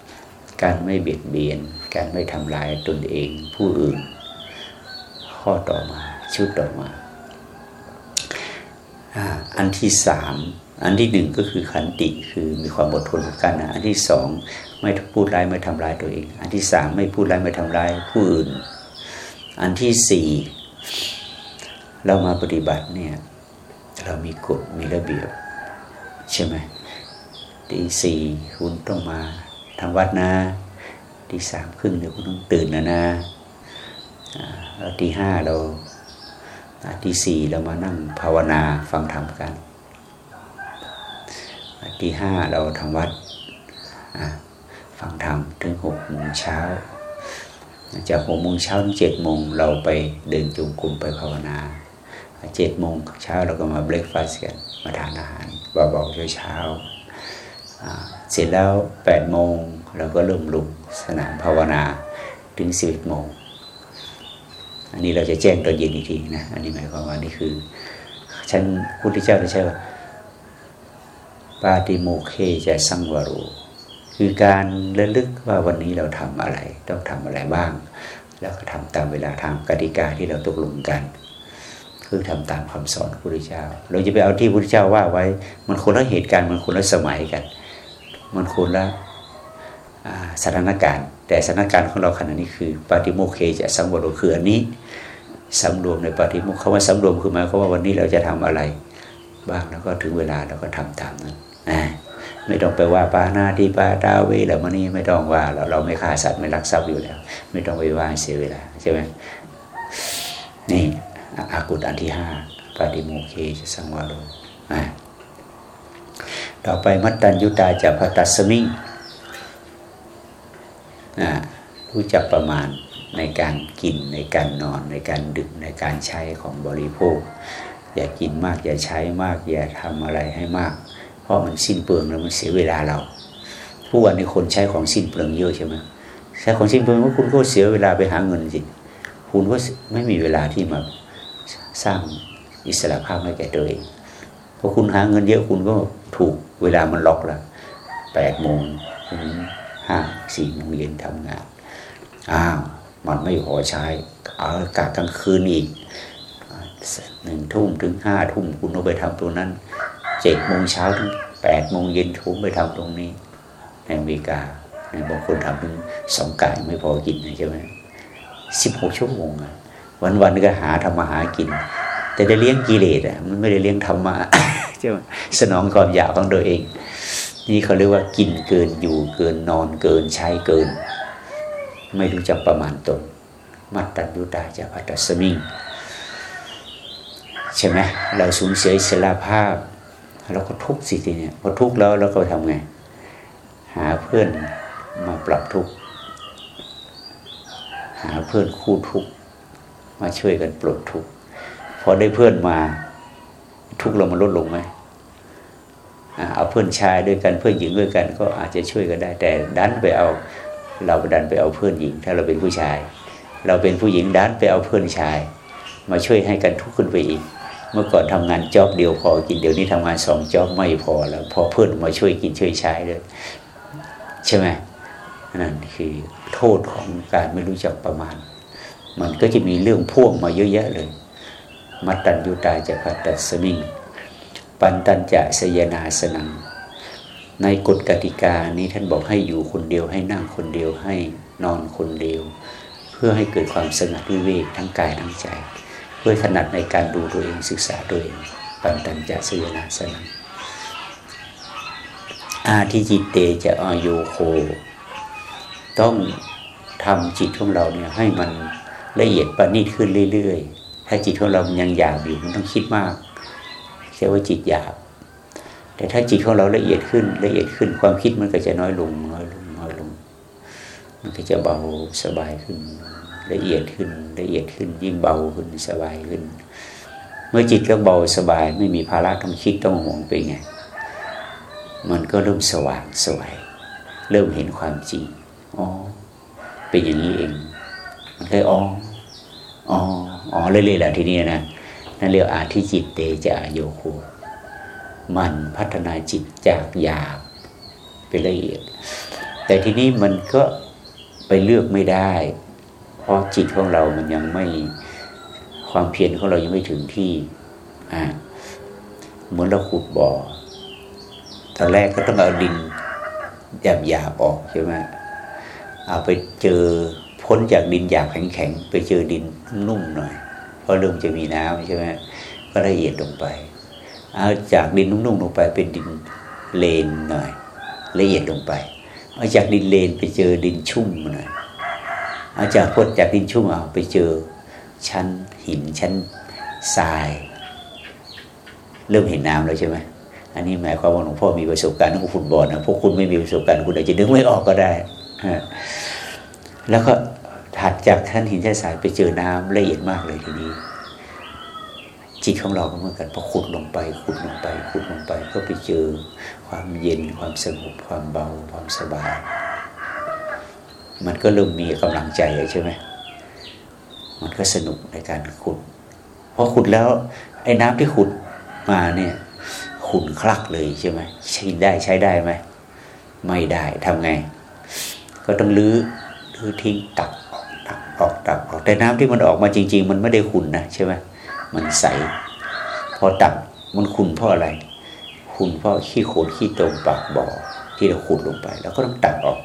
การไม่เบียดเบียน การไม่ทำลายตนเอง ผู้อื่น ข้อต่อมาชุดต่อมา อันที่สาม อันที่หนึ่งก็คือขันติคือมีความอดทนกันนะอันที่สองไม่พูดร้ายไม่ทำร้ายตัวเอง อันที่สามไม่พูดร้ายไม่ทำร้ายผู้อื่น อันที่สี่เรามาปฏิบัติเนี่ยเรามีกฎมีระเบียบใช่ไหมตีสี่คุณต้องมาทำวัดนะตีสามครึ่งเดี๋ยวคุณต้องตื่นนะนะแล้วตีห้าเราตีสี่เรามานั่งภาวนาฟังธรรมกัน ตีห้าเราทำวัดฟังธรรมถึงหกโมงเช้าจากหกโมงเช้าถึงเจ็ดโมงเราไปเดินจุงกลุ่มไปภาวนาเจ็ดโมงเช้าเราก็มาเบรกฟาสต์กันมาทานอาหารเบาๆเช้าเสร็จแล้วแปดโมงเราก็เริ่มลุกสนามภาวนาถึงสิบโมงอันนี้เราจะแจ้งตอนเย็นอีกทีนะอันนี้หมายความว่านี่คือ ฉันพุทธเจ้าได้ใช่ว่า ปาติโมเคจะสังวโรคือการเระลึกว่าวันนี้เราทำอะไร ต้องทำอะไรบ้าง แล้วก็ทำตามเวลาทางกติกาที่เราตกลงกัน คือทำตามคำสอนพระพุทธเจ้า เราจะไปเอาที่พระพุทธเจ้าว่าไว้ มันคนละเหตุการณ์มันคนละสมัยกัน มันคนละสถานการณ์ แต่สถานการณ์ของเราขณะนี้คือปฏิโมเคจะสังวรคืออันนี้สำรวมในปฏิโมกคำว่าสำรวมคือหมายความว่าวันนี้เราจะทำอะไร บ้างแล้วก็ถึงเวลาเราก็ทำตามนั้น ไม่ต้องไปว่าปานาทีปาดาเวหรือมันนี่ไม่ต้องว่าเราเราไม่ฆ่าสัตว์ไม่รักทรัพย์อยู่แล้ว ไม่ต้องไปว่าเสียเวลาใช่ไหมนี่อากุฏอันที่ห้าปฏิโมเคจะสังวารต่อไปมัตตัญยุตาจะพัตัสมิงรู้จักประมาณในการกินในการนอนในการดึกในการใช้ของบริโภค อย่ากินมากอย่าใช้มาก อย่าทำอะไรให้มาก เพราะมันสิ้นเปลืองแล้วมันเสียเวลาเราผู้วันนี้คนใช้ของสิ้นเปลืองเยอะใช่ไหมใช้ของสิ้นเปลืองว่าคุณก็เสียเวลาไปหาเงินสิคุณก็ไม่มีเวลาที่มาสร้างอิสระภาพให้แก่ตัวเองพอคุณหาเงินเยอะคุณก็ถูกเวลามันล็อกแล้วแปดโมงถึงห้าสี่โมงเย็นทำงานอ้าวมันไม่พอใช้เอาอากาศกลางคืนอีกหนึ่งทุ่มถึงห้าทุ่มคุณต้องไปทำตัวนั้น เจ็ดโมงเช้าถึงแปดโมงเย็นทุ่มไปทำตรงนี้ ในอเมริกาบางคนทำถึงสองกายไม่พอกินใช่ไหมสิบหกชั่วโมงอะวันวันก็หาทำมาหากิน แต่ได้เลี้ยงกิเลสอะมันไม่ได้เลี้ยงธรรมะใช่ไหมสนองความอยากของตัวเอง นี่เขาเรียกว่ากินเกินอยู่เกินนอนเกินใช้เกิน ไม่รู้จักประมาณตน มัตตัญญูตาจะพัตสมิงใช่ไหมเราสูญเสียอิสระภาพ เราก็ทุกข์สิทีเนี่ยพอทุกข์แล้วเราก็ทำไง หาเพื่อนมาปรับทุกข์หาเพื่อนคู่ทุกข์มาช่วยกันปลดทุกข์พอได้เพื่อนมา ทุกข์เรามันลดลงไหมเอาเพื่อนชายด้วยกันเพื่อนหญิงด้วยกัน ก็อาจจะช่วยกันได้ แต่ดันไปเอา เราดันไปเอาเพื่อนหญิง ถ้าเราเป็นผู้ชาย เราเป็นผู้หญิงดันไปเอาเพื่อนชาย มาช่วยให้กันทุกข์ขึ้นไปอีก เมื่อก่อนทำงานจ็อบเดียวพอกินเดี๋ยวนี้ทำงานสองจ็อบไม่พอแล้วพอเพื่อนมาช่วยกินช่วยใช้เลยใช่ไหมนั่นคือโทษของการไม่รู้จักประมาณ มันก็จะมีเรื่องพ่วงมาเยอะแยะเลย มัตตัญญูตาจะพัตตสมิง ปันตัญจะสยนาสนัง ในกฎกติกานี้ท่านบอกให้อยู่คนเดียวให้นั่งคนเดียวให้นอนคนเดียว เพื่อให้เกิดความสงบวิเวกทั้งกายทั้งใจ เพื่อถนัดในการดูตัวเองศึกษาตัวเองปัญตัญจะสยนาสนังอาทิจิตเตจะอโยโค ต้องทำจิตของเราเนี่ยให้มันละเอียดประณีตขึ้นเรื่อยๆ ถ้าจิตของเรายังหยาบอยู่มันต้องคิดมากเรียกว่าจิตหยาบ แต่ถ้าจิตของเราละเอียดขึ้นละเอียดขึ้นความคิดมันก็จะน้อยลงน้อยลงน้อยลง มันก็จะเบาสบายขึ้น ละเอียดขึ้นละเอียดขึ้น ยิ่งเบาขึ้นสบายขึ้น เมื่อจิตก็เบาสบาย ไม่มีภาระต้องคิดต้องห่วงไปไง มันก็เริ่มสว่างสวย เริ่มเห็นความจริงอ๋อเป็นอย่างนี้เองมันเลยอ๋ออ๋ออ๋อเรื่อยๆแหละทีนี้นะนั่นเรียกอาทิจิตเตจะโยโคมันพัฒนาจิตจากหยาบไปละเอียด แต่ทีนี้มันก็ไปเลือกไม่ได้ เพราะจิตของเรามันยังไม่ความเพียรของเรายังไม่ถึงที่อ่าเหมือนเราขุดบ่อตอนแรกก็ต้องเอาดินหยาบหยาบออกใช่ไหมเอาไปเจอพ้นจากดินหยาบแข็งๆไปเจอดินนุ่มหน่อย เพราะเริ่มจะมีน้ำใช่ไหมก็ละเอียดลงไปเอาจากดินนุ่มๆลงไปเป็นดินเลนหน่อย ละเอียดลงไปเอาจากดินเลนไปเจอดินชุ่มหน่อย เอาจากพ้นจากดินชุ่มเอาไปเจอชั้นหินชั้นทราย เริ่มเห็นน้ำแล้วใช่ไหมอันนี้หมายความว่าหลวงพ่อมีประสบการณ์ของฟุตบอลนะพวกคุณไม่มีประสบการณ์คุณอาจจะนึกไม่ออกก็ได้แล้วก็ถัดจากท่านหินชั้นทรายไปเจอน้ำละเอียดมากเลยทีนี้ จิตของเราก็เหมือนกันพอขุดลงไปขุดลงไปขุดลงไป ก็ไปเจอความเย็นความสงบความเบาความสบาย มันก็เริ่มมีกำลังใจใช่ไหมมันก็สนุกในการขุดพอขุดแล้วไอ้น้ำที่ขุดมาเนี่ยขุนคลักเลยใช่ไหมใช้ได้ใช้ได้ไหมไม่ได้ทำไง ก็ต้องลื้อลื้อทิ้งตักออกตักออกตักออกแต่น้ำที่มันออกมาจริง ๆ มันไม่ได้ขุนนะใช่ไหมมันใส พอตักมันขุนเพราะอะไรขุนเพราะขี้โคลนขี้ตมปากบ่อที่เราขุดลงไป แล้วก็ต้องตักออก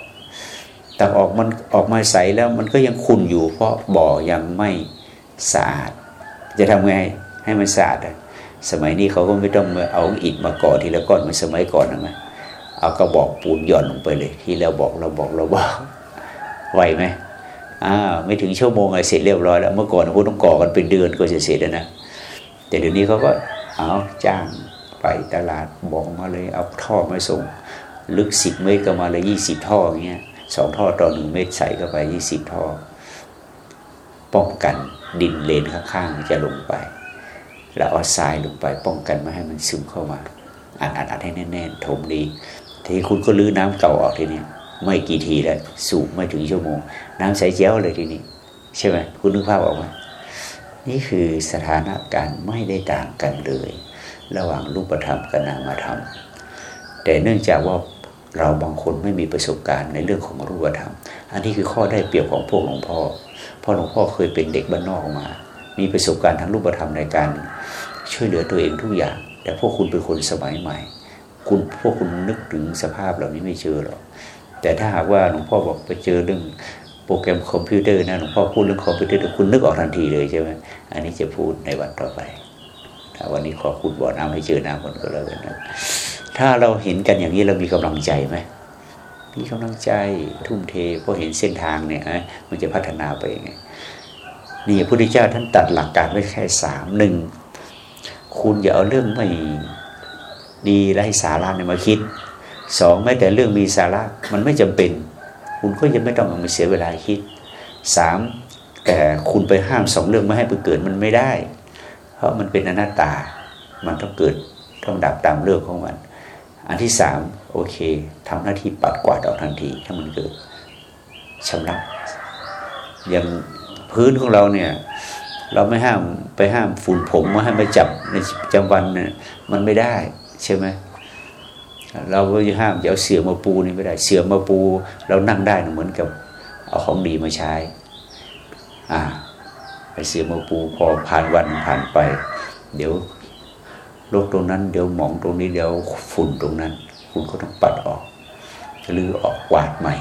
แตักออกมันออกมาใสแล้วมันก็ยังขุนอยู่ เพราะบ่อยังไม่สะอาด จะทำไงให้มันสะอาดสมัยนี้เขาก็ไม่ต้องเอาอิฐมาก่อทีละก้อนเหมือนสมัยก่อนนะมั้ยเอากระบอกปูนหย่อนลงไปเลย ที่เราบอกเราบอกเราบอกไหวไหมอ้าไม่ถึงชั่วโมงอะไรเสร็จเรียบร้อยแล้วเมื่อก่อนคุณต้องก่อกันเป็นเดือนก็จะเสร็จแล้วนะแต่เดี๋ยวนี้เขาก็เอาจ้างไปตลาดบอกมาเลย เอาท่อมาส่ง ลึกสิบเมตรก็มาเลยยี่สิบท่ออย่างเงี้ย สองท่อต่อหนึ่งเมตรใส่เข้าไปยี่สิบท่อ ป้องกันดินเลนข้างๆจะลงไป แล้วเอาทรายลงไป ป้องกันไม่ให้มันซึมเข้ามาอัดอัดอัดให้แน่นๆถมดีทีคุณก็ลื้อน้ำเก่าออกทีนี้ไม่กี่ทีแล้วสูบไม่ถึงชั่วโมง น้ำใสเจ้าเลยทีนี้ใช่ไหมคุณนึกภาพออกไหมนี่คือสถานการณ์ไม่ได้ต่างกันเลย ระหว่างรูปธรรมกับนามธรรม แต่เนื่องจากว่า เราบางคนไม่มีประสบการณ์ในเรื่องของรูปธรรม อันนี้คือข้อได้เปรียบของพวกหลวงพ่อ เพราะหลวงพ่อเคยเป็นเด็กบ้านนอกมา มีประสบการณ์ทางรูปธรรมในการ ช่วยเหลือตัวเองทุกอย่าง แต่พวกคุณเป็นคนสมัยใหม่ คุณพวกคุณนึกถึงสภาพเหล่านี้ไม่เจอหรอก แต่ถ้าหากว่าหลวงพ่อบอกไปเจอเรื่องโปรแกรมคอมพิวเตอร์นะหลวงพ่อพูดเรื่องคอมพิวเตอร์คุณนึกออกทันทีเลยใช่ไหมอันนี้จะพูดในวันต่อไปวันนี้ขอขุดบ่อน้ำให้เจอน้ำก่อนก็แล้วกันนะ ถ้าเราเห็นกันอย่างนี้เรามีกำลังใจไหมมีกำลังใจทุ่มเทเพราะเห็นเส้นทางเนี่ยมันจะพัฒนาไปยังไงนี่พระพุทธเจ้าท่านตัดหลักการไว้แค่สามหนึ่งคุณอย่าเอาเรื่องไม่ดีไร้สาระเนี่ยมาคิดสองแม้แต่เรื่องมีสาระมันไม่จำเป็น คุณก็ยังไม่ต้องเอามาเสียเวลาคิดสามแต่คุณไปห้ามสองเรื่องไม่ให้ไปเกิดมันไม่ได้ เพราะมันเป็นอนัตตา มันต้องเกิดต้องดับตามเรื่องของมัน อันที่สามโอเคทำหน้าที่ปัดกวาดออกทันที ถ้ามันเกิดชำระอย่างพื้นของเราเนี่ย เราไม่ห้ามไปห้ามฝุ่นผมมาให้มาจับในประจำวันเนี่ยมันไม่ได้ใช่ไหมเราก็จะห้ามจะเอาเสือมาปูนี่ไม่ได้ เสือมาปู เรานั่งได้เหมือนกับ เอาของดีมาใช้ อ่าไปเสือมาปูพอผ่านวันผ่านไป เดี๋ยว โรคตรงนั้น เดี๋ยวหมองตรงนี้เดี๋ยวฝุ่นตรงนั้นคุณก็ต้องปัดออกหรือออกกวาดใหม่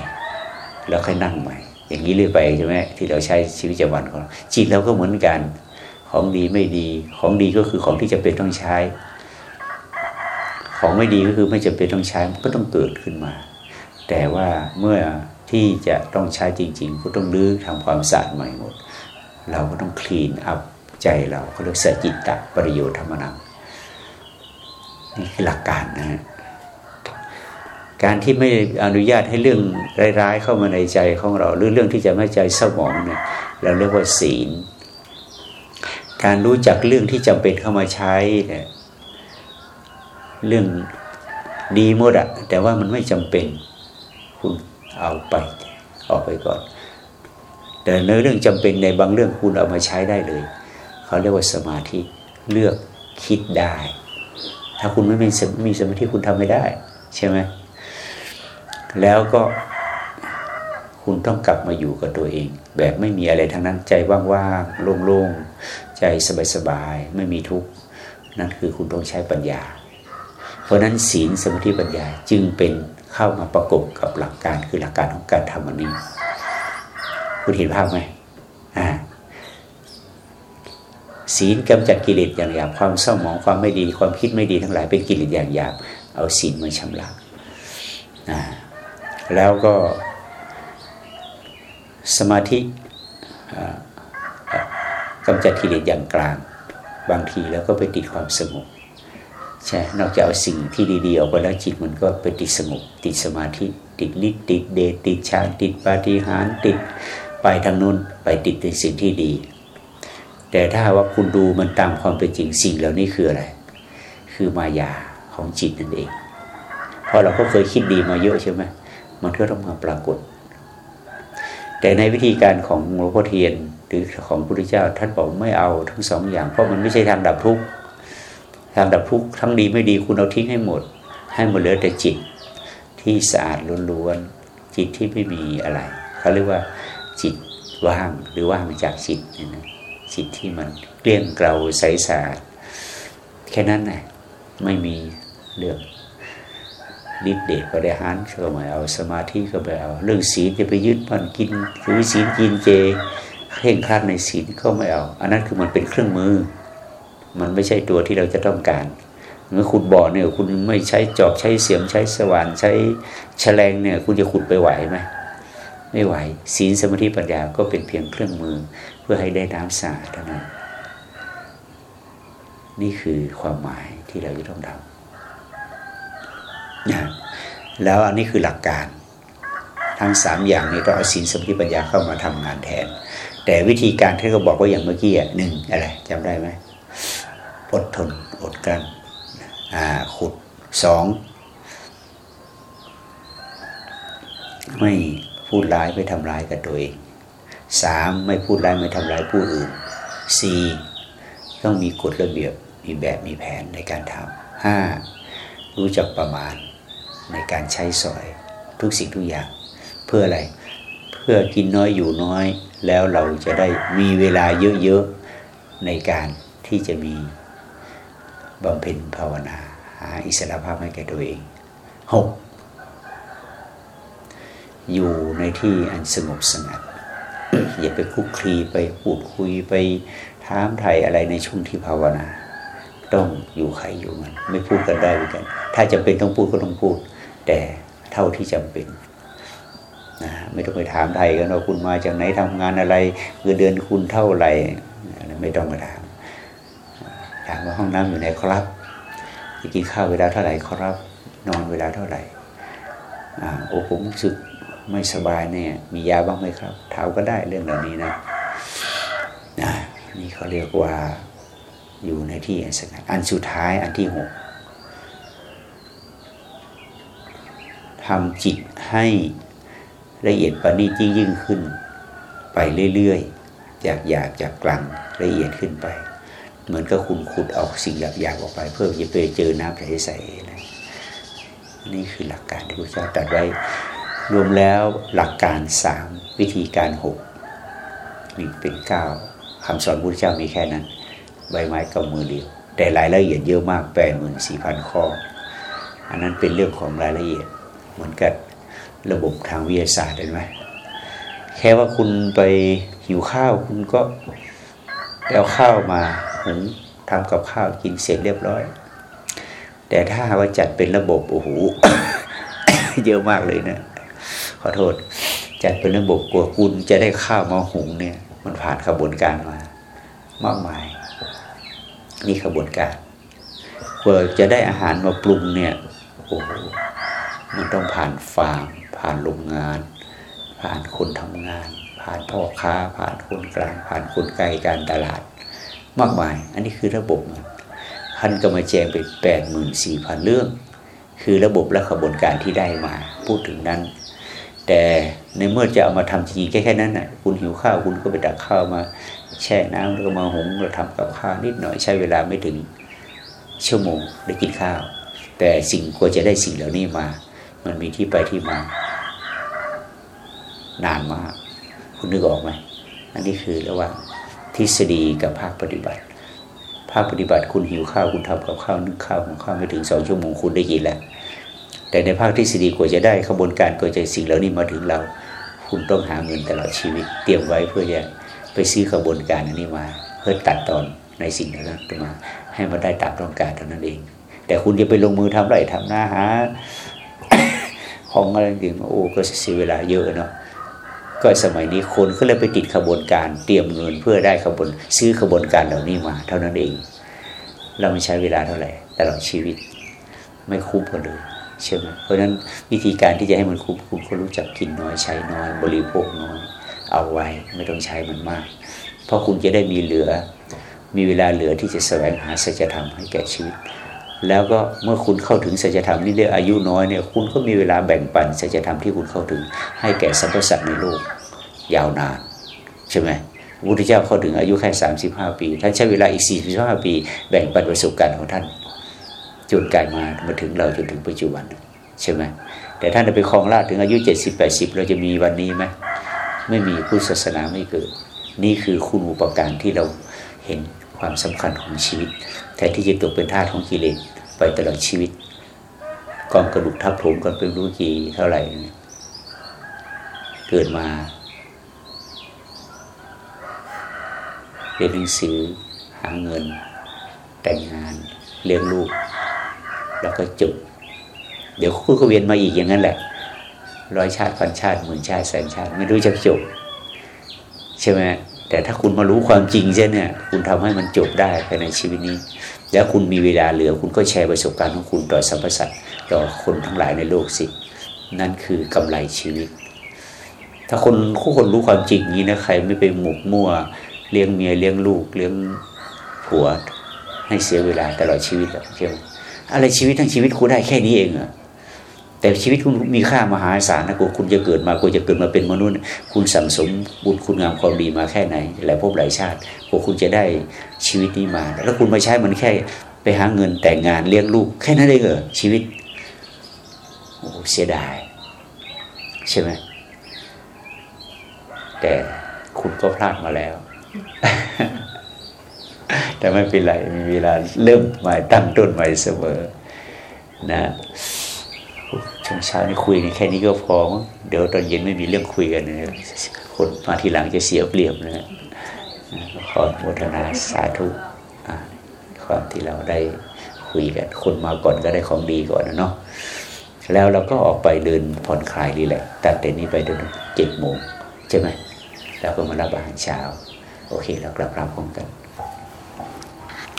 แล้วค่อยนั่งใหม่ อย่างนี้เรื่อยไปใช่ไหมที่เราใช้ชีวิตประจำวันของเราจิตเราก็เหมือนกัน ของดีไม่ดี ของดีก็คือของที่จะเป็นต้องใช้ ของไม่ดีก็คือไม่จำเป็นต้องใช้มันก็ต้องเกิดขึ้นมา แต่ว่าเมื่อที่จะต้องใช้จริงๆก็ต้องลื้อทำความสะอาดใหม่หมด เราก็ต้องคลีนอัพใจเราเขาเรียกสจิตตะประโยชน์ธรรมนัง นี่คือหลักการนะฮะการที่ไม่อนุญาตให้เรื่องร้ายๆ เข้ามาในใจของเรา หรือเรื่องที่จะไม่ใจเศร้าหมองเนี่ยเราเรียกว่าศีล การรู้จักเรื่องที่จำเป็นเข้ามาใช้เนี่ยเรื่องดีหมดอะแต่ว่ามันไม่จำเป็น คุณเอาไป ออกไปก่อน แต่ในเรื่องจำเป็นในบางเรื่องคุณเอามาใช้ได้เลย เขาเรียกว่าสมาธิเลือกคิดได้ ถ้าคุณไม่มีมีสมาธิคุณทำไม่ได้ ใช่ไหมแล้วก็คุณต้องกลับมาอยู่กับตัวเอง แบบไม่มีอะไรทั้งนั้นใจว่างๆโล่งๆใจสบายๆไม่มีทุกข์นั่นคือคุณต้องใช้ปัญญา เพราะนั้นศีลสมาธิปัญญาจึงเป็นเข้ามาประกบกับหลักการคือหลักการของการทำอันนี้ คุณเห็นภาพไหมอ่า ศีลกำจัดกิเลสอย่างหยาบความเศร้าหมองความไม่ดีความคิดไม่ดีทั้งหลายเป็นกิเลสอย่างหยาบเอาศีลมาชำระแล้วก็สมาธิกำจัดกิเลสอย่างกลาง บางทีแล้วก็ไปติดความสงบใช่นอกจากเอาสิ่งที่ดีๆออกไปแล้วจิตมันก็ไปติดสงบติดสมาธิ ติดนิดติดเดชติดฌานติดปาฏิหาริย์ติดไปทางนู้นไปติดในสิ่งที่ดี แต่ถ้าว่าคุณดูมันตามความเป็นจริงสิ่งเหล่านี้คืออะไร คือมายาของจิตนั่นเองเพราะเราก็เคยคิดดีมาเยอะใช่ไหมมันก็ต้องมาปรากฏ แต่ในวิธีการของหลวงพ่อเทียนหรือของพระพุทธเจ้าท่านบอกไม่เอาทั้งสองอย่าง เพราะมันไม่ใช่ทางดับทุกข์ทางดับทุกข์ทั้งดีไม่ดีคุณเอาทิ้งให้หมด ให้หมดเหลือแต่จิตที่สะอาดล้วนๆจิตที่ไม่มีอะไรเขาเรียกว่าจิตว่างหรือว่างจากจิตนี่นะ จิตที่มันเกลี้ยงเกลาใสสะอาดแค่นั้นนะไม่มีเรื่องฤทธิเดชปริหารก็ไม่เอาสมาธิก็ไม่เอาเรื่องศีลจะไปยึดมันกินถือศีลกินเจเคร่งครัดในศีลก็ไม่เอา อันนั้นคือมันเป็นเครื่องมือ มันไม่ใช่ตัวที่เราจะต้องการเมื่อขุดบ่อเนี่ย คุณไม่ใช้จอบใช้เสียมใช้สว่านใช้แฉลงเนี่ย คุณจะขุดไปไหวไหมไม่ไหวศีลสมาธิปัญญาก็เป็นเพียงเครื่องมือ พื่อให้ได้น้ำสะอาดเท่านั้นนี่คือความหมายที่เราจะต้องทำนะแล้วอันนี้คือหลักการ ทั้งสามอย่างนี้ต้องเอาศีลสมาธิปัญญาเข้ามาทำงานแทน แต่วิธีการที่เขาบอกว่าอย่างเมื่อกี้อะหนึ่งอะไรจำได้ไหมอดทนอดกลั้นขุดสองไม่พูดร้ายไม่ทำร้ายกับตัวเอง สามไม่พูดร้ายไม่ทำร้ายผู้อื่นสี่ต้องมีกฎระเบียบมีแบบมีแผนในการทำห้ารู้จักประมาณในการใช้สอยทุกสิ่งทุกอย่าง เพื่ออะไรเพื่อกินน้อยอยู่น้อย แล้วเราจะได้มีเวลาเยอะๆในการที่จะมีบำเพ็ญภาวนา หาอิสระภาพให้แก่ตัวเองหกอยู่ในที่อันสงบสงัด อย่าไปคุกคีไปพูดคุยไปถามไทยอะไรในช่วงที่ภาวนา ต้องอยู่ใครอยู่มัน ไม่พูดกันได้เหมือนกัน ถ้าจำเป็นต้องพูดก็ต้องพูด แต่เท่าที่จำเป็นนะไม่ต้องไปถามไทยกันว่าคุณมาจากไหนทำงานอะไรเงินเดือนคุณเท่าไหร่ไม่ต้องมาถามถามว่าห้องน้ำอยู่ไหนครับจะกินข้าวเวลาเท่าไหร่ครับ นอนเวลาเท่าไหร่อ่าโอ้ผมรู้สึก ไม่สบายเนี่ยมียาบ้างไหมครับถามก็ได้เรื่องเหล่านี้นะนะนี่เขาเรียกว่าอยู่ในที่อันสงัดอันสุดท้ายอันที่หกทำจิตให้ละเอียดประณีตยิ่งยิ่งขึ้น ไปเรื่อยๆจากหยาบจากกลางละเอียดขึ้นไป เหมือนกับคุณขุดออกสิ่งหยาบๆออกไปเพื่อจะไปเจอน้ำใสๆนะนี่คือหลักการที่พระเจ้าตรัสไว้ รวมแล้วหลักการสามวิธีการหกมีเป็นเก้าคำสอนพระเจ้ามีแค่นั้น ใบไม้กับมือเดียวแต่รายละเอียดเยอะมากแปดหมื่นสี่พันข้อ อันนั้นเป็นเรื่องของรายละเอียด เหมือนกับระบบทางวิทยาศาสตร์เห็นไหมแค่ว่าคุณไปหิวข้าวคุณก็เอาข้าวมาหุงทำกับข้าวกินเสร็จเรียบร้อย แต่ถ้าว่าจัดเป็นระบบโอ้โหเยอะมากเลยนะ ขอโทษจัดเป็นระบบกลัวคุณจะได้ข้าวมาหุงเนี่ย มันผ่านขบวนการมา มากมาย นี่ขบวนการกว่าจะได้อาหารมาปรุงเนี่ยโอ้โหมันต้องผ่านฟาร์ม ผ่านโรงงาน ผ่านคนทำงาน ผ่านพ่อค้า ผ่านคนกลาง ผ่านคนไกลการตลาด มากมาย อันนี้คือระบบมันท่านก็มาแจงไปแปดหมื่นสี่พันเรื่อง คือระบบและขบวนการที่ได้มา พูดถึงนั้น แต่ในเมื่อจะเอามาทำจริงแค่แค่นั้นน่ะคุณหิวข้าวคุณก็ไปดักข้าวมาแช่น้ำแล้วก็มาหุงเราทำกับข้าวนิดหน่อยใช้เวลาไม่ถึงชั่วโมงได้กินข้าว แต่สิ่งควรจะได้สิ่งเหล่านี้มา มันมีที่ไปที่มา นานมาก คุณนึกออกไหมอันนี้คือระหว่างทฤษฎีกับภาคปฏิบัติภภาคปฏิบัติคุณหิวข้าวคุณทำกับข้าวนึ่งข้าวของข้าวไม่ถึงสองชั่วโมงคุณได้กินแล้ว แต่ในภาคทฤษฎีกว่าจะได้ขบวนการกว่าจะสิ่งเหล่านี้มาถึงเรา คุณต้องหาเงินตลอดชีวิต เตรียมไว้เพื่อจะไปซื้อขบวนการอันนี้มา เพื่อตัดตอนในสิ่งนั้นมา ให้มันได้ตามต้องการเท่านั้นเอง แต่คุณจะไปลงมือทำไรทำหน้าหาของอะไรต่างโอ้ก็เสียเวลาเยอะเนาะก็สมัยนี้คนก็เลยไปติดขบวนการเตรียมเงินเพื่อได้ขบวนซื้อขบวนการเหล่านี้มา เท่านั้นเอง เราไม่ใช้เวลาเท่าไหร่ตลอดชีวิต ไม่คุ้มกันเลย ใช่ไหมเพราะฉะนั้นวิธีการที่จะให้มันคุ้มคุณก็รู้จักกินน้อยใช้น้อย บริโภคน้อย เอาไว้ไม่ต้องใช้มันมาก เพราะคุณจะได้มีเหลือ มีเวลาเหลือที่จะแสวงหาสัจธรรมให้แก่ชีวิต แล้วก็เมื่อคุณเข้าถึงสัจธรรมนี่เรียกอายุน้อยเนี่ยคุณก็มีเวลาแบ่งปันสัจธรรมที่คุณเข้าถึง ให้แก่สรรพสัตว์ในโลกยาวนาน ใช่ไหมพระพุทธเจ้าเข้าถึงอายุแค่สามสิบห้าปี ท่านใช้เวลาอีกสี่สิบห้าปี แบ่งปันประสบการณ์ของท่าน จนกลายมามาถึงเราจนถึงปัจจุบันใช่ไหมแต่ท่านไปครองราชถึงอายุเจ็ดสิบแปดสิบเราจะมีวันนี้ไหมไม่มีพุทธศาสนาไม่เกิด นี่คือคุณอุปการที่เราเห็นความสำคัญของชีวิตแทนที่จะตกเป็นทาสของกิเลสไปตลอดชีวิตกองกระดูกทับถมกันเป็นรู้กี่เท่าไหร่ เกิดมาเรียนหนังสือหาเงิน แต่งงานเลี้ยงลูก แล้วก็จบ เดี๋ยวคู่ก็เวียนมาอีกอย่างนั้นแหละ ร้อยชาติพันชาติหมื่นชาติแสนชาติไม่รู้จะจบ ใช่ไหมแต่ถ้าคุณมารู้ความจริงใช่เนี่ย คุณทำให้มันจบได้ภายในชีวิตนี้ แล้วคุณมีเวลาเหลือ คุณก็แชร์ประสบการณ์ของคุณต่อสรรพสัตว์ต่อคนทั้งหลายในโลกสิ นั่นคือกำไรชีวิต ถ้าคนคู่คนรู้ความจริงนี้นะใครไม่ไปหมกมั่วเลี้ยงเมียเลี้ยงลูกเลี้ยงผัวให้เสียเวลาตลอดชีวิตหรอกใช่ไหม อะไรชีวิตทั้งชีวิตคุณได้แค่นี้เองอะแต่ชีวิตคุณมีค่ามหาศาลนะกูคุณจะเกิดมากูจะเกิดมาเป็นมนุษย์ คุณสั่งสมบุญคุณงามความดีมาแค่ไหนหลายภพหลายชาติกูคุณจะได้ชีวิตนี้มา แล้วคุณมาใช้มันแค่ไปหาเงินแต่งงานเลี้ยงลูก แค่นั้นเองเหรอชีวิตโอ้เสียดาย ใช่ไหมแต่คุณก็พลาดมาแล้ว แต่ไม่เป็นไรมีเวลาเริ่มใหม่ตั้งต้นใหม่เสมอนะช่วงเช้านี่คุยแค่นี้ก็พอ เดี๋ยวตอนเย็นไม่มีเรื่องคุยกันนะคนมาทีหลังจะเสียเปรียบนะขอโมทนาสาธุความที่เราได้คุยกัน คนมาก่อนก็ได้ของดีก่อนนะเนาะแล้วเราก็ออกไปเดินผ่อนคลายนี่แหละตั้งแต่นี้ไปจนเจ็ดโมงใช่ไหมแล้วก็มารับอาหารเช้า โอเคเรากลับรับพร้อมกัน